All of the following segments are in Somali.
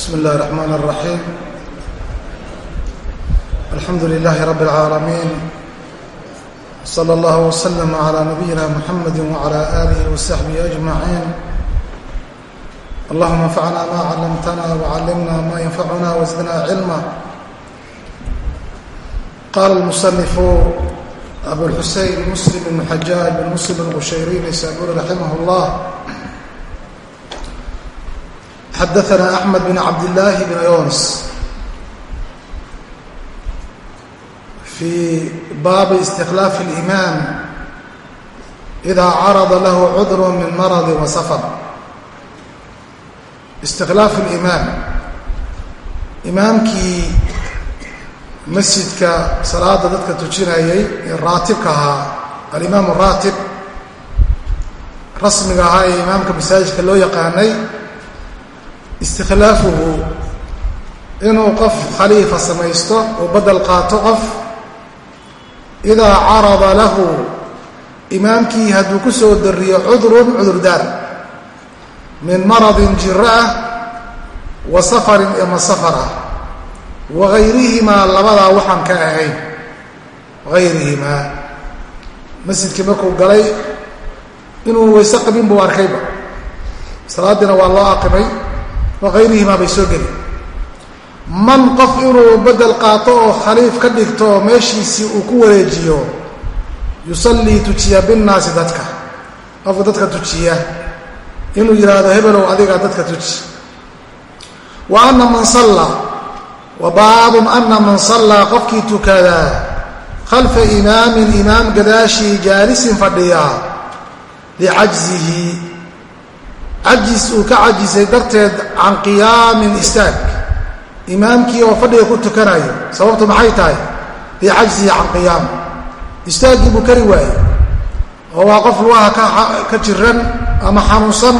بسم الله الرحمن الرحيم الحمد لله رب العالمين صلى الله وسلم على نبينا محمد وعلى آله وصحبه أجمعين اللهم انفعنا ما علمتنا وعلمنا ما ينفعنا وزدنا علما قال المصنف أبو الحسين مسلم بن حجاج بن مسلم الغشيري نيسابوري رحمه الله xadaana axmed bin cabdillaahi bin yons fi baabi istiklaafi اlimaam idaa carada lahu cudru min maradi wa safar istiklaaf اlimaam imaamkii masjidka salaada dadka tujinayay ee raatibka ahaa alimaam raatib rasmiga ahaa ee imaamka masaajidka loo yaqaanay istikhlaafuhu inuu qof khaliifa samaysto oo bedel qaato qof idaa carada lahu imaamkii hadduu ku soo dariyo cudrun cudurdaar min maradin jiro ah wa safarin ama safar ah wa hayrihimaa labadaa waxaan ka ahayn hayrihimaa masjidkii markuu galay inuu weyse qabin buu arkayba salaadiina waa loo aqimay waqayrihimaa bay soo geli man qof inuu bedel qaato oo khaliif ka dhigto oo meeshiisii uu ku wareejiyo yusallii tujiya binnaasi dadka qofka dadka tujiya inuu yidhaahdo hebelow adiga dadka tuji wa ana man sallaa wa baabun ana man sallaa qofkii tukadaa khalfa imaamin imaam gadaashii jaalisin fadhiya licajzihi cajis uu ka cajisay darteed can qiyaamin istaag. Imaamkii oo fadhiga ku tukanayo sababtu maxay tahay? Licajzihi can qiyaam. Istaaggii buu kari waayey. Oo waa qof lugaha ka jiran ama xanuunsan.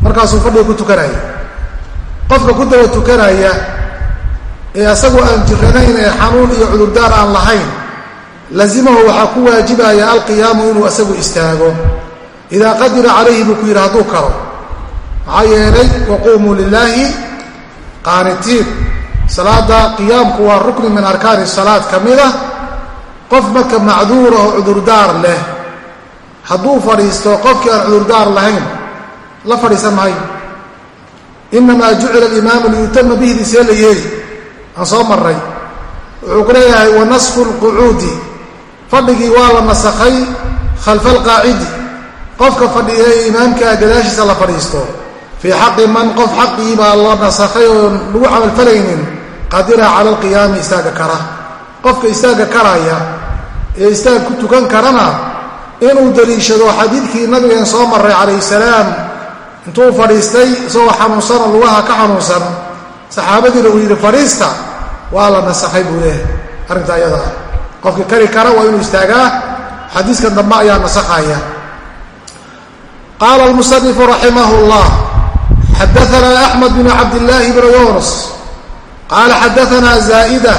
Markaasuu fadhiga ku tukanaya qofka ku daba tukanaya ee asagu aan jiranayn ee xanuun iyo cudurdaar aan lahayn lazimahu waxaa ku waajibaya alqiyaamu inuu isagu istaago idaa qadira calayhi buu ku yidhi hadduu karo. Maxaa yeelay waquumuu lilaahi qaanitiin. Salaada qiyaamku waa rukni min arkaani salaad ka mid ah qof marka macduura oo cudurdaar leh hadduu fadhiisto qofkii aan cudurdaar lahayn la fadhiisan maayo inamaa jucila alimaamu liyutama bihi see la yeeli aan soo marray. Wuxuu ku leeyahay wa nasfu lqucuudi fadhigii waa la nasakhay khalfa alqaacidi qofka fadhiya imaamkaa gadaashiisa la fadhiisto fii xaqi man qof xaqii baa la nasakhay oon lagu camalfalaynin qadira cala alqiyaami istaaga kara. Qofka istaaga karaya ee istaag ku tukan karana inuu daliishado xadiidkii nabigeen soo maray calayhi salaam intuu fadhiistay isagoo xanuunsan oo lugaha ka xanuunsan saxaabadiina uu yidhi fadhiista waa la nasakhay buu leehay arrinta ayada ah. Qofkii kari kara waa inuu istaagaa xadiiskan dambe ayaa nasakhaya qaala almusanifu raximah llah xadaana axmed bn cabdillaahi bn yunus qaala xadaana zaaida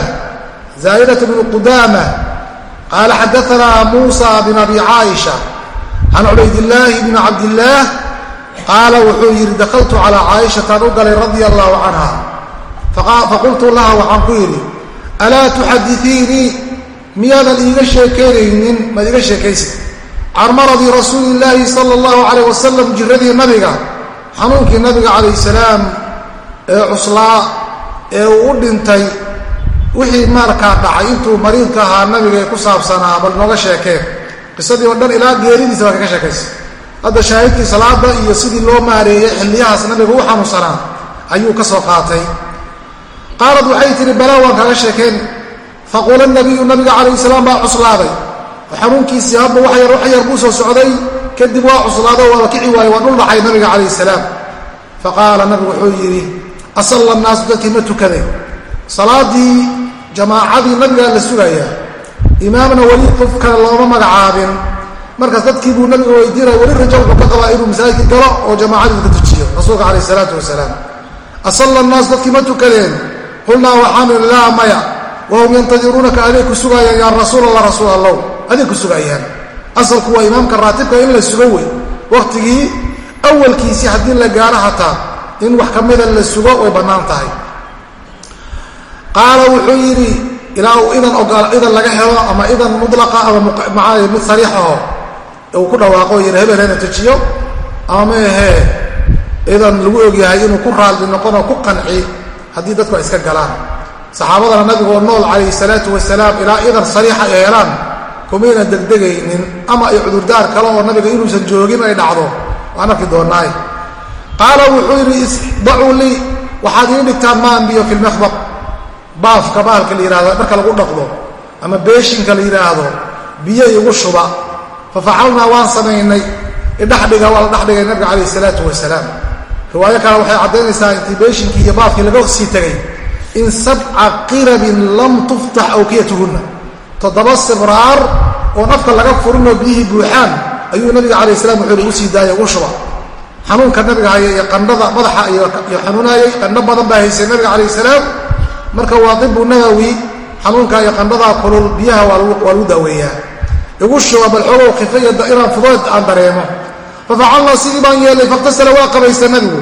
zaa'idat bn qudaama qaala xadaana muusa bn abi caaisha can cubaydillaahi bn cabdillaah qaala wuxuu yidhi dakaltu calaa caaishataan u galay radia allahu canha faqultu laha waxaan ku yidhi alaa tuxaddiiinii miyaadan iiga sheekaynaynin maad iiga sheekaysid can maradi rasuuli illaahi sala allahu calayh wasalam jiradii nabiga xanuunkii nabiga calayh salaam ee cuslaa ee uu u dhintay wixii maarkaa dhacay intuu mariidka ahaa nabiga ku saabsanaa bal nooga sheekeen qisadii oo dhan ilaa geeridiisa baa kaga sheekaysa hadda shaahidkii salaada iyo sidii loo maareeyey xilliyahaas nabiga u xanuunsanaa ayuu ka soo qaatay. Qaalad waxay tihi balaa waan kaga sheekeen. Faquula nabiyu nabiga calayh salaam baa cuslaaday xanuunkiisii hadba wax yar wax yar buu soo socday kadib waa cuslaado waaba kici waaye waa dhul dhacay nabiga calayh salaam. Faqaala nabigu wuxuu yidhi asalla naasu dadkii ma tukaday salaadii jamaacadii nabigaa la sugayaa imaamna weli qof kale looma magacaabin. Markaas dadkii buu nabiga weydiinaya weli rajo wuxuu ka qabaa inuu masaajidka galo oo jamaacadii ka tujiyo rasuulka calayh isalaatu wasalaam. Asalla naasu dadkii ma tukadeen? Qulnaa waxaanu laa maya. Wahum yantadiruunaka aday ku sugaayaan yaa rasuul allah rasuul allow ku sugayaan. Asalku waa imaamka raatibka in la sugo wey wakhtigii awalkiisii haddii la gaaro hataa in wax ka mida la sugo way bannaan tahay. Qaala wuxuu yidhi ilaa uu idan idan laga helo ama idan mulaqa ama maxaa mid sariixaho uu ku dhawaaqo yidhi hebel hena tujiyo ama maahee idan lagu ogyahay inuu ku raalli noqonoo ku qanci haddii dadku ay iska galaan. Saxaabadana nabigoo nool calayhi salaatu wasalaam ilaa idan sariixa ay helaan kumayna degdegaynin ama ay cudurdaar kale oo nabiga inuusan joogin ay dhacdo waan arki doonaay qaala wuxuu yidhi isdacuu lii waxaad ii dhigtaan maanbiyo fi lmikdab baafka baalka la yihahdo marka lagu dhaqdo ama beeshinka la yidhaahdo biyo igu shuba. Fa facalnaa waan samaynay idhexdhiga waa la dhexdhigay nabiga calayh isalaatu wasalaam. Riwaayo kale waxay caddaynaysaa intii beeshinkii iyo baafkii laga sii tegay in sabca qirabin lam tuftax awkiyatuhunna toddoba sibraar oon afka laga furinoo biyihii buuxaan ayuu nabiga calayh salam wuxuu igu sii daaya ugu shuba xanuunka nabiga haya iyo qandhada madaxa iyo xanuunaayay qandho badan baa haysay nabiga calayh salaam. Marka waa dibu nabawi xanuunka iyo qandhadaa kulul biyaha waa lagu daaweeyaa. Igu shuba bal xoogow khifaya inaan fudood aan dareemo. Fafacalnaa sidii baan yeelay fakhtasala waa qabaysta nabigu.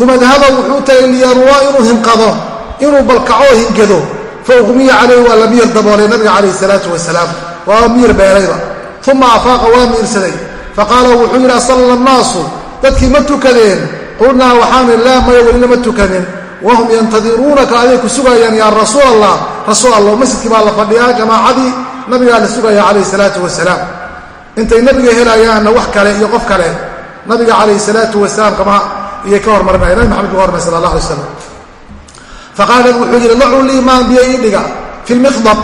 Uma dahaba wuxuu tagay liyanuwaa inuu hinqado inuu balkacoo hingado fa uqmiya calayhi waa la miyir daboolay nabiga calayh salaatu wasalaam waa miyir beelayba uma afaaqa waa miirsaday faqaala wuxuu yidhi asalla annaasu dadkii ma tukadeen qulnaa waxaanu laa maya welina ma tukanin wahum yantadiruunaka aday ku sugayaan yaa rasuul allah rasuul allah masjidkii baa la fadhiyaa jamaacadii nabigaa la sugaya calayh salaatu wasalaam intay nabiga helayaanna wax kale iyo qof kale nabiga calayh salaatu wasalaam kama iyay ka hormarinaya nabi maxamed ka hormay sala allah alay slam faqaala wuxuu yidhi lacuu lii maan biyo ii dhiga fi lmikdab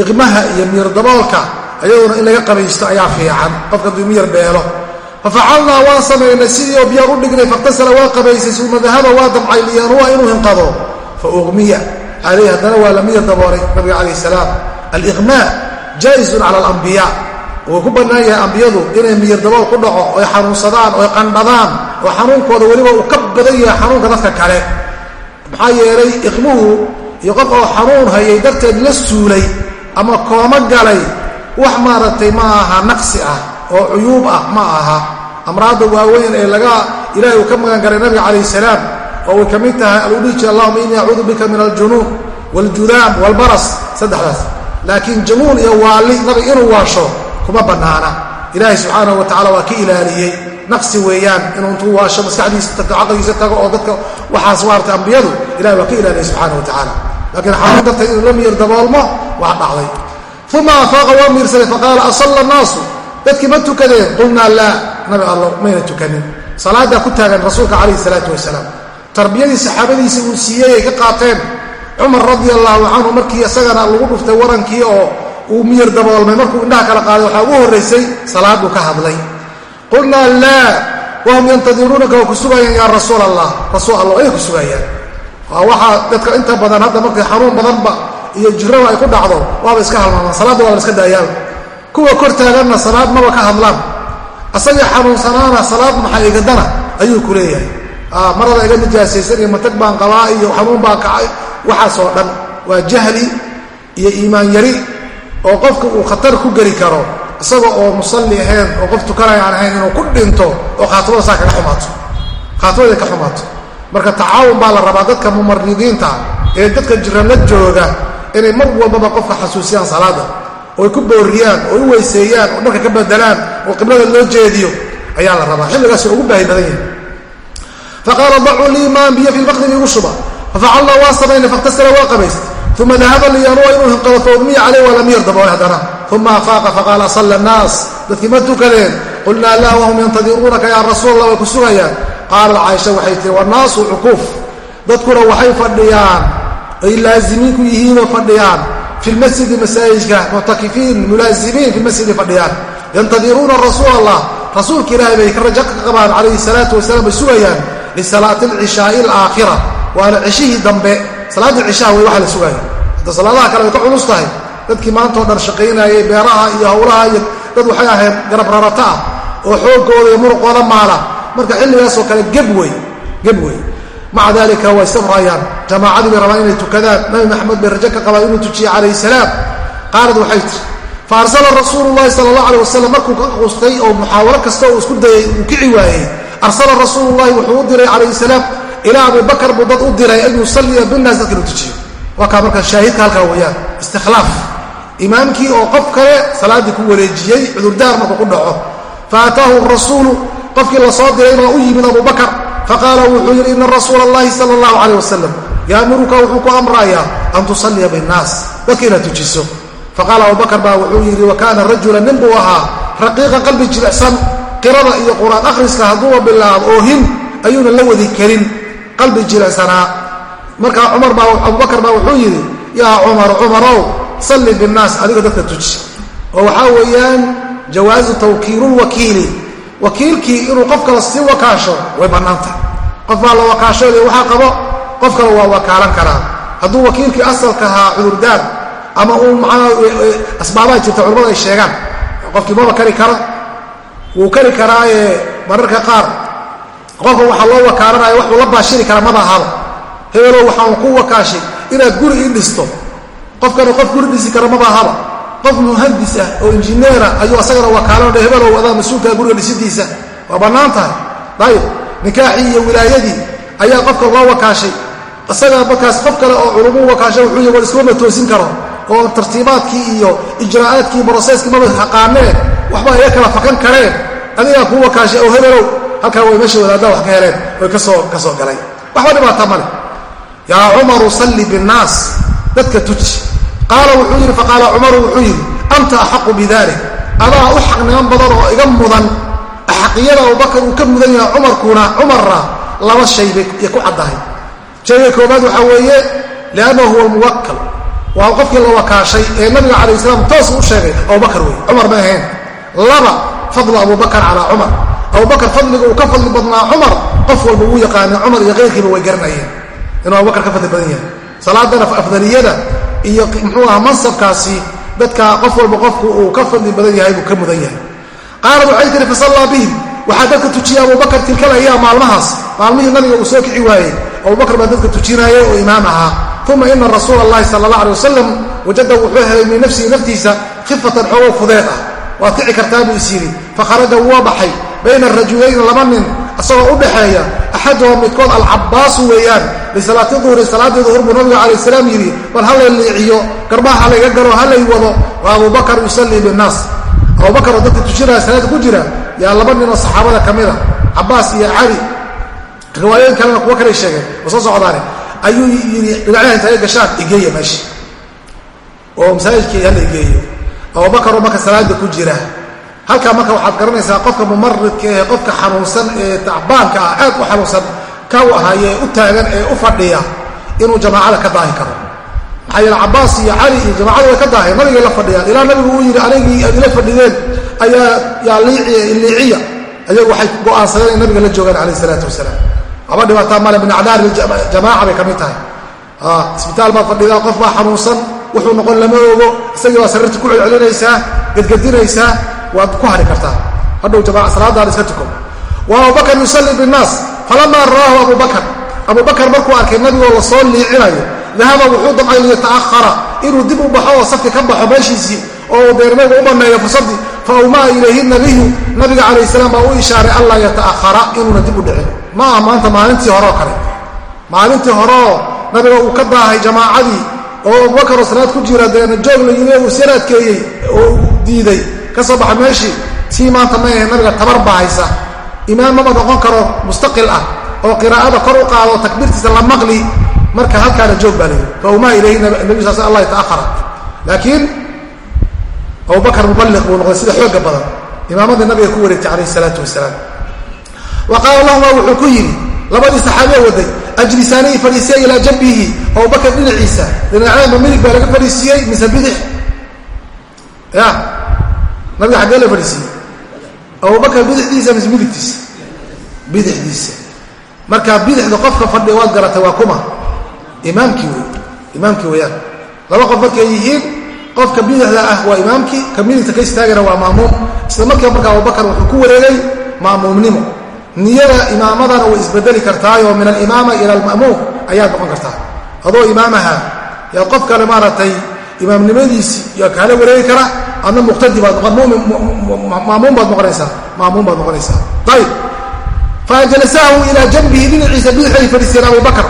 iqmaha iyo miyir daboolka ayaduna in laga qabaysto ayaa fiican qofka duu miyar beelo fafacalnaa waan samaynay sidii oo biyaan u dhignay fakhtasala waa qabaysay suma dahaba waa damcay liyanuwa inuu hinqado fa uqmiya calayh haddana waa la miyir daboolay nabiga calayh salaam aliqmaa jaa'izun cala alambiyaa wuu ku bannaan yahay ambiyadu inay miyir dabool ku dhaco oy xanuunsadaan oy qandhadaan oo xanuunkooda weliba uu ka badan yahay xanuunka dadka kale maxaa yeelay iqmuhu iyo qof oo xanuun hayay darteed la suulay ama koomo galay wax maaragtay ma aha naqsi ah oo cuyuub ah ma aha. Amraadda waaweyn ee laga ilaahay uu ka magan galay nabiga calayh salaam oo way ka mid tahay jira allahuma innii acuudu bika min aljunuun waaljudaam waalbaras saddexdaas. Laakiin januun iyo waalli nabiga inuu waasho kuma bannaana ilaahay subxaanahu wa tacala waa ka ilaaliyey naqsi weeyaan inuu intuu waasho maskaxdiisa caqligiisa tago oo dadka waxaas maarata ambiyadu ilahay waa ka ilaaliyey subxaana wa tacaala laakiin xanuun darteed inuu la miyir daboolmo waa dhacday. Uma afaaqa waa miirsaday faqaala asalla annaasu? Dadkii ma tukadeen? Qulnaa laa. Nabi allo mayna tukanin. Salaaddaa ku taagan rasuulka calayhi salaatu wasalaam. Tarbiyadii saxaabadiisa uu siiyey ay ka qaateen cumar radia allaahu canhu markii isagana lagu dhuftay warankii oo uu miyir daboolmay. Markuu indhaha kala qaaday waxaa ugu horraysay salaad buu ka hadlay. Qulnaa laa wahum yantadiruunaka waa ku sugayaan yaa rasuul allah rasuul allah ayay ku sugayaan. Waa waxaa dadka inta badan hadda markay xanuun badanba iyo jiraba ay ku dhacdo waaba iska halmaamaan salaadda waa la iska daayaan. Kuwa kor taaganna salaad maba ka hadlaan. Asagii xanuunsanaana salaad maxaigadana ayuu ku leeyahay. Marada iga nijaasaysan iyo matag baan qabaa iyo xanuun baan kacay waxaasoo dhan waa jahli iyo iimaan yari oo qofka uu khatar ku geli karo isaga oo musalli ahayn oo qof tukanaya aan ahayn inuu ku dhinto oo khaatimada saa kaga xumaato. Khaatimada ka xumaato. Marka tacaawun baa la rabaa dadka mumaridiinta ee dadka jiran la jooga inay mar walbaba qofka xasuusiyaan salaada ooy ku booriyaan oo u weyseeyaan oo dharka ka bedelaan oo qiblada loo jeediyo ayaa la rabaa. Xilligaasoo ugu baahi badan yahay faqaala dacuu lii maan biyo fi lbaqdi igu shuba. Fafacalnaa waa samaynay fakhtasala waa qabayst uma dahaba liyanuwa inuu hinqado faugmiya caleyh waa lamiyar daboolay haddana uma afaaqa faqaala salla annaas dadkii ma tukadeen qulnaa laa wahum yantadiruunaka yaa rasuul allah way ku sugayaan qaalat caaisha waxay tihi wannaasu cuquuf dadkuna waxay fadhiyaan ay laazimiin ku yihiinoo fadhiyaan fi lmasjidi masaajidka muctakifiin mulaazimiin fi lmasjidi fadhiyaan yantadiruuna rasuul allah rasuulka ilaahay bay rajo ka qabaan calayhi salaatu wasalaam bay sugayaan lisalaati alcishaai alaakhira waana cishihii dambe salaaddii cishaha wey waxa la sugaaya hadda salaadaha kale way ka culus tahay. Dadkii maantao dhan shaqaynayay beeraha iyo howlaha iyo dad waxay ahayd garab rarata ah oo xooggooda iyo muruqooda maala. Marka xilligaasoo kale geb wey geb wey maca dalika way sabrayaan. Jamaacadii bay rabaan inay tukadaan. Nabi maxamed bay rajo ka qabaan inuu tujiye calayhi salaam. Qaalad waxay tiri fa arsala rasuulu llahi sala allah alay wasalam markuu ka quustay oo muxaawalo kasta uu isku dayay uu kici waayey. Arsala rasuulu llahi wuxuu u diray calayhi salaam ilaa abubakar buu dad u diray an yusalliya binaas dadka tujiyo. Waa kaa marka shaahidka halkaa weeyaan. Istikhlaaf. Imaamkii oo qof kale salaaddii ku wareejiyey cudurdaar markuu ku dhaco. Faataahu rasuulu qofkii la soo diray baa u yimid abubakar faqaala wuxuu yidhi ina rasuula allahi sala allahu calayh wasalam yaamuruka wuxuu ku amrayaa an tusalliya binnaas dadka inaad tujiso. Faqaala abubakar baa wuxuu yidhi wa kaana rajula nin buu ahaa raqiiqa qalbi jilicsan qirada iyo qur'aan akhriska hadduuba bilaabo oohin ayuuna la wadi karin qalbi jilicsanaa markaa cumar baa abubakar baa wuxuu yidhi yaa cumar cumarow salli binnaas adiga dadka tuji. Oo waxaa weeyaan jawaazu tawkiilulwakiili wakiilkii inuu qof kale sii wakaasho way bannaantah. Qof baa la wakaashole waxaa qabo qof kale waa wakaalan karaa. Hadduu wakiilkii asalka ahaa cudurdaar ama uu manaa asbaabaha jirta culamadu ay sheegaan qofkii maba kari kara wuu kari karaaye mararka qaar qofka waxaa loo wakaalanaya waxuu la baashiri kara maba ahaba hebelow waxaan ku wakaashay inaad guri ii dhisto. Qofkana qof guri dhisi kara maba ahaba qof muhandis ah oo injineera ayuu asagana wakaalanaya hebelow adaa mas'uulkaa guriga dhisidiisa. Waa bannaan tahay. Dayib. Nikaaxii iyo wilaayadii ayaa qofka loo wakaashay isagaa markaas qof kale oo culumuu wakaashay wuxuu y war iskuma toosin karo. Oo tartiibaadkii iyo ijraa'aadkii broseskii maba haqaanee? Waxba iga kala fakan kareen adigaa kuu wakaashay oo hebelow halkaa way meesha wadaaddaa wax ka heleen way ka soo galeen waxba dhibaata male yaa cumaru salli binnaas dadka tuji. Qaala wuxuu yidhi faqaala cumaru wuxuu yidhi anta axaqu bidalik adaa u xaqniman badan oo iga mudan axaqiyada abubakar uu ka mudan yahay cumarkuna cumarra laba shay bay ku caddahay. Shayga koobaad waxaa weeye liannahu huwa almuwakkal. Waa qofkii la wakaashay ee nabiga calayh salaam toos u sheegay abubakar wey cumar ma ahayn. Laba fadlu abubakar calaa cumar abubakar fadliga uu ka fadli badnaa cumar qof walba wuu yaqaana cumar iyo keyrkiiba way garanayeen. Inuu abubakar ka fadli badan yahay salaadana afdaliyada iyo muxuu aha mansabkaasi dadka qof walba qofku uu ka fadli badan yahay buu ka mudan yahay. Qaalad waxay tihi fasallaa bihim waxaa dadka tujiyay abubakar tilkal ayaa maalmahaas maalmihii nabiga uu soo kici waayey. Abubakar baa dadka tujinaya oo imaam ahaa. Uma ina rasuula allahi sala allah alay wasalam wajada wuxuu helay min nafsihi naftiisa khifatan xoogow fudeed ah. Waad kici kartaa buu is yidhi. Fakharaja wua baxay bayna arajulayni laba nin isagoo u dhaxeeya axaduhum midkood alcabbaasu weeyaan. Lisalaati duhri salaadeedu hor buu nabiga calayh salaam yidhi bal halay liiciyo garbaha halayga garo halay wado. Wa abubakar yusallii binnaas. Abubakar oo dadka tujinaya salaada ku jira yaa laba ninoo saxaabada ka mida cabbaas iyo cali. Riwaayooyin kalena kuwo kalay sheegeen oo soo socdaane. Ayuu yidhi dhinacyaha intaga gashaan igeeya meesha oo masaajidkii hala igeeyo. Abubakaroo marka salaada ku jira halkaa marka waxaad garanaysaa qofka mumaridka ee qofka xanuunsan ee tacbaanka ah aad u xanuunsan ka u u taagan ee u fadhiya inuu jamaacada ka daahi karo. Maxaa yeele cabbaas iyo cali iyo jamaacada ka daaheen. Nabigay la fadhiyaan ilaa nabigu uu yidhi anigii aad ila fadhideen ayaa yaa liiciya. Ayagu waxay go'aansadeen in nabiga la joogaan calayh isalaatu wasalaam. Aba dhibaataa male min acdaar jamaaca bay ka mid tahay. Isbitaal baad fadhidaa qof baa xanuunsan wuxuu noqon lama ogo isagii baa sariirta ku celcelinaysaa gedgedinaysaa waad ku hari kartaa. Hadhow jamaca salaadaan iska tuko. Wa abubakar yusalli binnaas falamaa ra'aahu abubakar abubakar markuu arkay nabigoo la soo liicinayo dahaba wuxuu damcay liyata'ahara inuu dib u baxo oo safki ka baxo meeshiisii oo deernagu u banneeyo fursaddii fa awmaa ilayhi nabiyu nabiga calayh salaam baa u ishaaray anlaa yata'ahara inuuna dib u dhicin. Ma aha maanta maalintii horeoo kale. Maalintii horeoo nabiga uu ka daahay jamaacadii oo abubakaroo salaad ku jira deena joog la yimi uu sanaadkeeyey oo diiday ka soo baxa meeshii tii maanta ma ahe nabiga tabar baa imaam mama noqon karo mustaqil ah oo qiraa'ada kor u qaado takbiirtiisa la maqli marka halkaana joog baa layidhi fa umaa ilayhi nabi sal allah yata'ahara laakiin abubakar muballiq buu noqday sida xooga badan. Imaamadii nabiga ku wareegtay calayhi salaatu wasalaam. Wa qaala lahuma wuxuu ku yidhi labadii saxaabiya waday ajlisaanii fadhiisiya ilaa jambihi abubakar dhinaciisa dhinacyaanba midig baa laga fadhiisiiyey mise bidix? Ya nabiga xaggee la fadhiisiiyey abubakar bidixdiisa mise midigtiisa bidixdiisa. Marka bidixda qofka fadhiya waad garatay waa kuma. Imaamkii wey imaamkii weyaan laba qof markay yihiin qofka bidixda ah waa imaamkii ka midigta ka istaagana waa maamuum. Isla markiiba marka abubakar wuxuu ku wareegay maamuumnimo. Niyada imaamadana way isbedeli kartaayoo min alimaama ila alma'muum ayaad noqon kartaa. Adoo imaamaha yaa qof kale maaragtay imaamnimadiisi yaa kaala wareegi kara adna muqtadi baad noqon maamuum baad noqonaysaa? Maamuum baad noqonaysaa. Ayib faajlasahu ilaa janbihi dhinaciisa bidixay fadhiisiyeen abubakr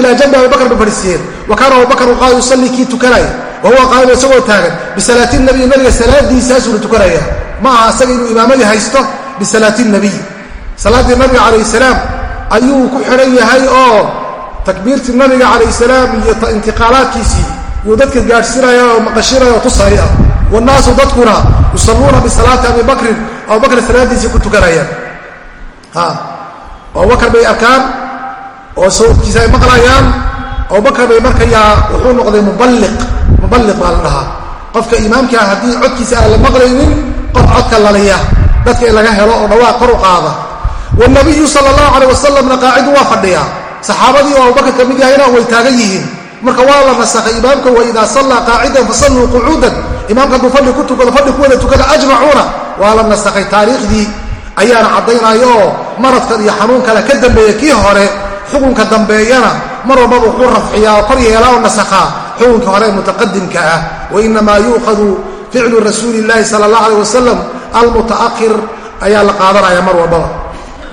ilaa janbi abubakr bay fadhiisiyeen wa kaana abubakr qaal yusallii kii tukanaya. Wa huwa isagoo taagan. Bisalaati nabiy nabiga salaadiisaasuuna tukanaya. Ma aha isaga inuu imaamadii haysto? Bisalaati nabiy. Salaaddii nabiga calayh salaam ayuu ku xihan yahay oo takbiirtii nabiga calayh salaam iyo intiqaalaadkiisii yuu dadka gaadhsiinaya oo maqashinaya oo tusaya wannaasu dadkuna yusalluuna bisalaati abi bakrin abubakr salaadiisii ku tukanayaan abubakar bay arkaan oo sawdkiisa ay maqlayaan abubakar bay markayaa wuxuu noqday muballiq muballiq baa la dhahaa qofka imaamkaa haddii codkiisa aan la maqlaynin qof codka laliya dadka in laga helo oo dhawaaq kor u qaada wanabiyu sala allahu caleyh wasalamna qaacidu waa fadhiyaa saxaabadii oo abubakar ka mid yahayna way taagan yihiin marka waa la nasakhay imaamka wa idaa sallaa qaacidan fasalluu qucuudan imaamka hadduu fadhi ku tukado fadhi ku wada tukada ajmacuuna. Waa la nasakhay taariikhdii ayaana caddaynaya oo maradkan iyo xanuun kale ka dambeeya kii hore xukunka dambeeyana mar walbaba wuxuu rafciyaa oo kor yeelaa oo nasakhaa. Xukunkii hore mutaqadimka ah. Wainamaa yuukhadu ficlu rasuuli llahi sala allah aleh wasalam almuta'ahir ayaa la qaadanaya mar walbaba.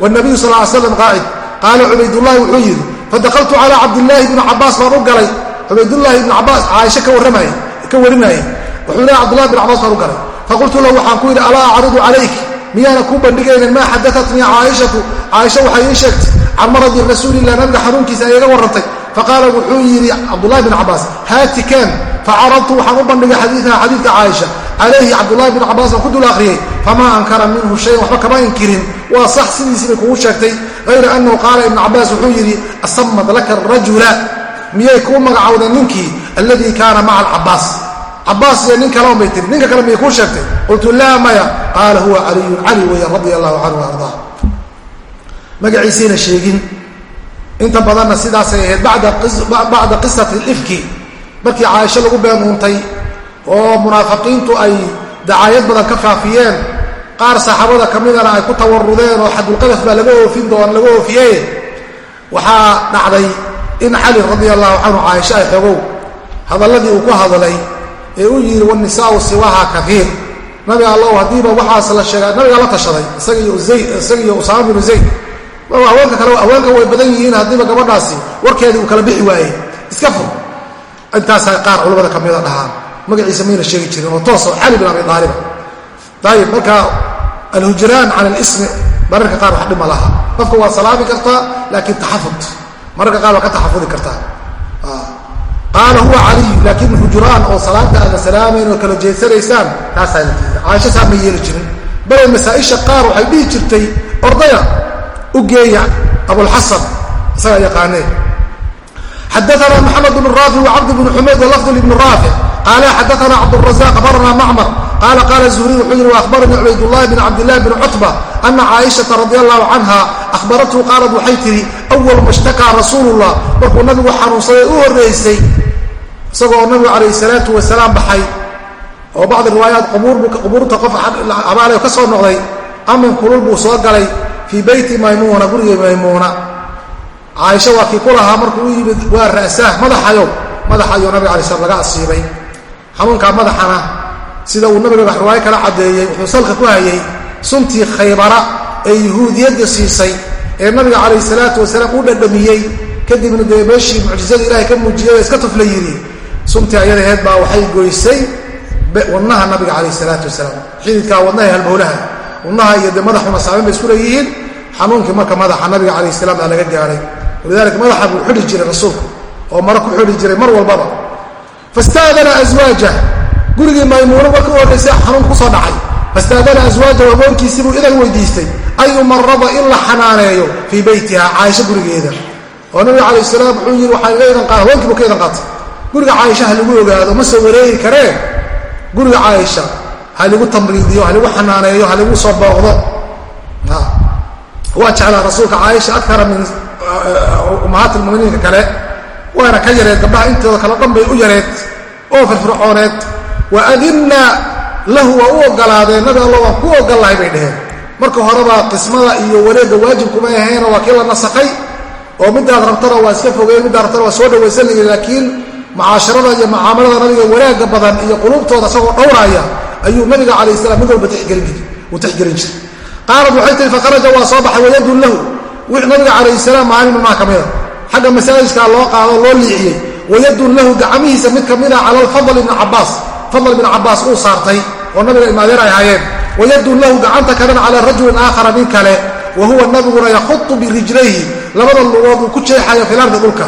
Wnabiyu sal l slam qaacid qaala cubaydullahi wuxuu yidhi fadakaltu calaa cabdillaahi bni cabaas baan u galay. Cubaydullaahi ibni cabaas caaisha ka warinaya wuxuu leehay cbdullahi bn cabaas baan u galay. Faqultu lahu waxaan ku yidhi alaa acridu calayk? Miyaana kuu bandhigaynin maa xadaatnii caaishatu? Caaisha waxay ii sheegtay can maradi rasuulilah nabiga xanuunkiisa ay iga warrantay. Faqaala wuxuu yidhi cabdulahi bin cabaas haati kaan facaradtu waxaan u bandhigay xadiiaha xadiidka caaisha. Calayhi cabdulahi bin cabaas aan ku dul akhriyey famaa ankara minhu shayan waxba kama inkirin. Waa sax sidiisii bay kugu sheegtay. Hayra annahu qaala ibnu cabaas wuxuu yidhi asamad laka rajula. Miyay kuu magacowdeen ninkii alladii kaana maca alcabaas cabaas iyo nin kale unbay tiri. Ninka kale miyay kuu sheegtay. Qultu laa maya. Qaala huwa caliyun cali weya radia allahu canhu ardaa. Magaciisayna sheegin. Inta badanna sidaasay ahayd bacda qisati ifki markii caaisho lagu beenuuntay oo munaafiqiintu ay dacaayad badan ka faafiyeen qaar saxaabada ka midana ay ku tawarudeen oo xadulqadaf baa laga oofin doon laga oofiye waxaa dhacday in cali radia allahu canhu caaisho ay xogow. Hadalladii uu ku hadlay ee u yidhi wanisaau siwaha kaiir nabi allow haddiiba waxaas la sheega nabigaa la tashaday isaga iyo usaama binu zayd. Haweenka kale haweenka way badan yihiin haddiiba gabadhaasi warkeedii uu kala bixi waayey. Iska fur intaasaa qaar culamada ka mida dhahaan. Magaciisa mayna sheegi jirin oo tooso cali bin abi aaliba ayib marka alhujraan can alismi mararka qaar wax dhima laha. Qofka waa salaami kartaa laakiin taxafud. Mararka qaar waa ka taxafudi kartaa qaala huwa caliy laakiin hujraan oo salaamta aada salaamayn oo kala jeedsanaysaan taasaa ma yeeli jirin. Bale masaa'isha qaar waxay dhihi jirtay ordaya ugeeya abulxasan isagaa yaqaanee. Xadaana maxamed bn raafic wcabd bn xumayd walafd bn raafic qaala xadaana cabdrazaq abarna macmar. Qaala qaala zuhriy wuxuu yihi waahbaranii cubaydulahi bn cabdillahi bn cutba ana caaishata radi allahu canha ahbarathu qaalad waxay tihi awal ma shtakaa rasuulullah markuu nabigu xanuunsaday u horreysay isagoo nabigu calayh salaatu wasalaam baxay oo bacdi riwaayaat qubuurta qof abaale ka soo noqday amin kulul buu soo galay fii beyti maymuuna gurigii maymuuna. Caaisha waa kii ku lahaa markuu u yimid waa ra'saah madaxayow madaxayuu nabiga alay slam laga asiibay. Xanuunkaa madaxana sida uu nabiga riwaayo kala caddeeyey wuxuu salka ku hayay suntii khaybara ee yuhuudiyadda siisay ee nabiga calayh salaatu wasalaam u dhadhamiyey. Kadibna dee meeshii mucjizada ilahay ka muujiyay iska tufla yidhi suntii ayadaheed baa waxay goysay wadnaha nabiga calayh salaatu wasalaam. Xididkaa wadnaha halbowlaha wadnaha iyo dee madaxuna saameyn bay isku leeyihiin. Xanuunkii marka madaxa nabiga calayh salaam baa laga gaaray. Walidalika madaxa buu xidhi jiray rasuulku oo maro ku xidhi jiray mar walbaba. Fastaadana aswaajah gurigii maymuuno marka u horraysay xanuunka ku soo dhacay. Fastaadana aswaajahu haweenkiisii buu idan weydiistay. An yumarada in la xanaaneeyo fii beytiha caaisho gurigeeda. Oo nabiga calayh salaam wuxuu yidhi waxaa iga idan qaata haweenkii buu ka idan qaatay guriga caaisha ha lagu ogaado ma soo wareegi karee guriga caaisha ha lagu tamriidiyo ha lagu xanaaneeyo ha lagu soo booqdo? Waa jeclaa rasuulka caaisha akara min ummahaati lmuminiinka kale. Waana ka yareed gabdhaha intooda kale dhan bay u yareed. Oo firfircooneed. Wa adinna lahu waa u ogolaadeen nabi alla waan ku ogollahay bay dheheen marka horeba qismada iyo wareegga waajibkuma ahayno waa kii la nasakhay oo midaad rabtana waa iska fogeen middaad rabtana waa soo dhawaysanaya laakiin mucaasharada iyo mucaamalada nabiga wanaagga badan iyo quluubtooda isagoo dhowraaya ayuu nabiga calayh salaam mid walba uu tixgelin jiray. Qaalad waxay tihi fakharaja waa soo baxay wayadun lahu. Nabiga calayh salaam maalin maa ka mida? Xagga masaajidkaa loo qaado loo liiciyey wayadun lahu gacmihiisa mid kamida cala alfadl ibni cabaas fadl ibn cabaas uu saartay oo nabiga imaadeer ay ahaayeen wayadun lahu gacanta kalena cala rajulin aakhara nin kale. Wa huwa nabiguna yakhutu birijlayhi labada lugood uu ku jeexayo filardi dhulka.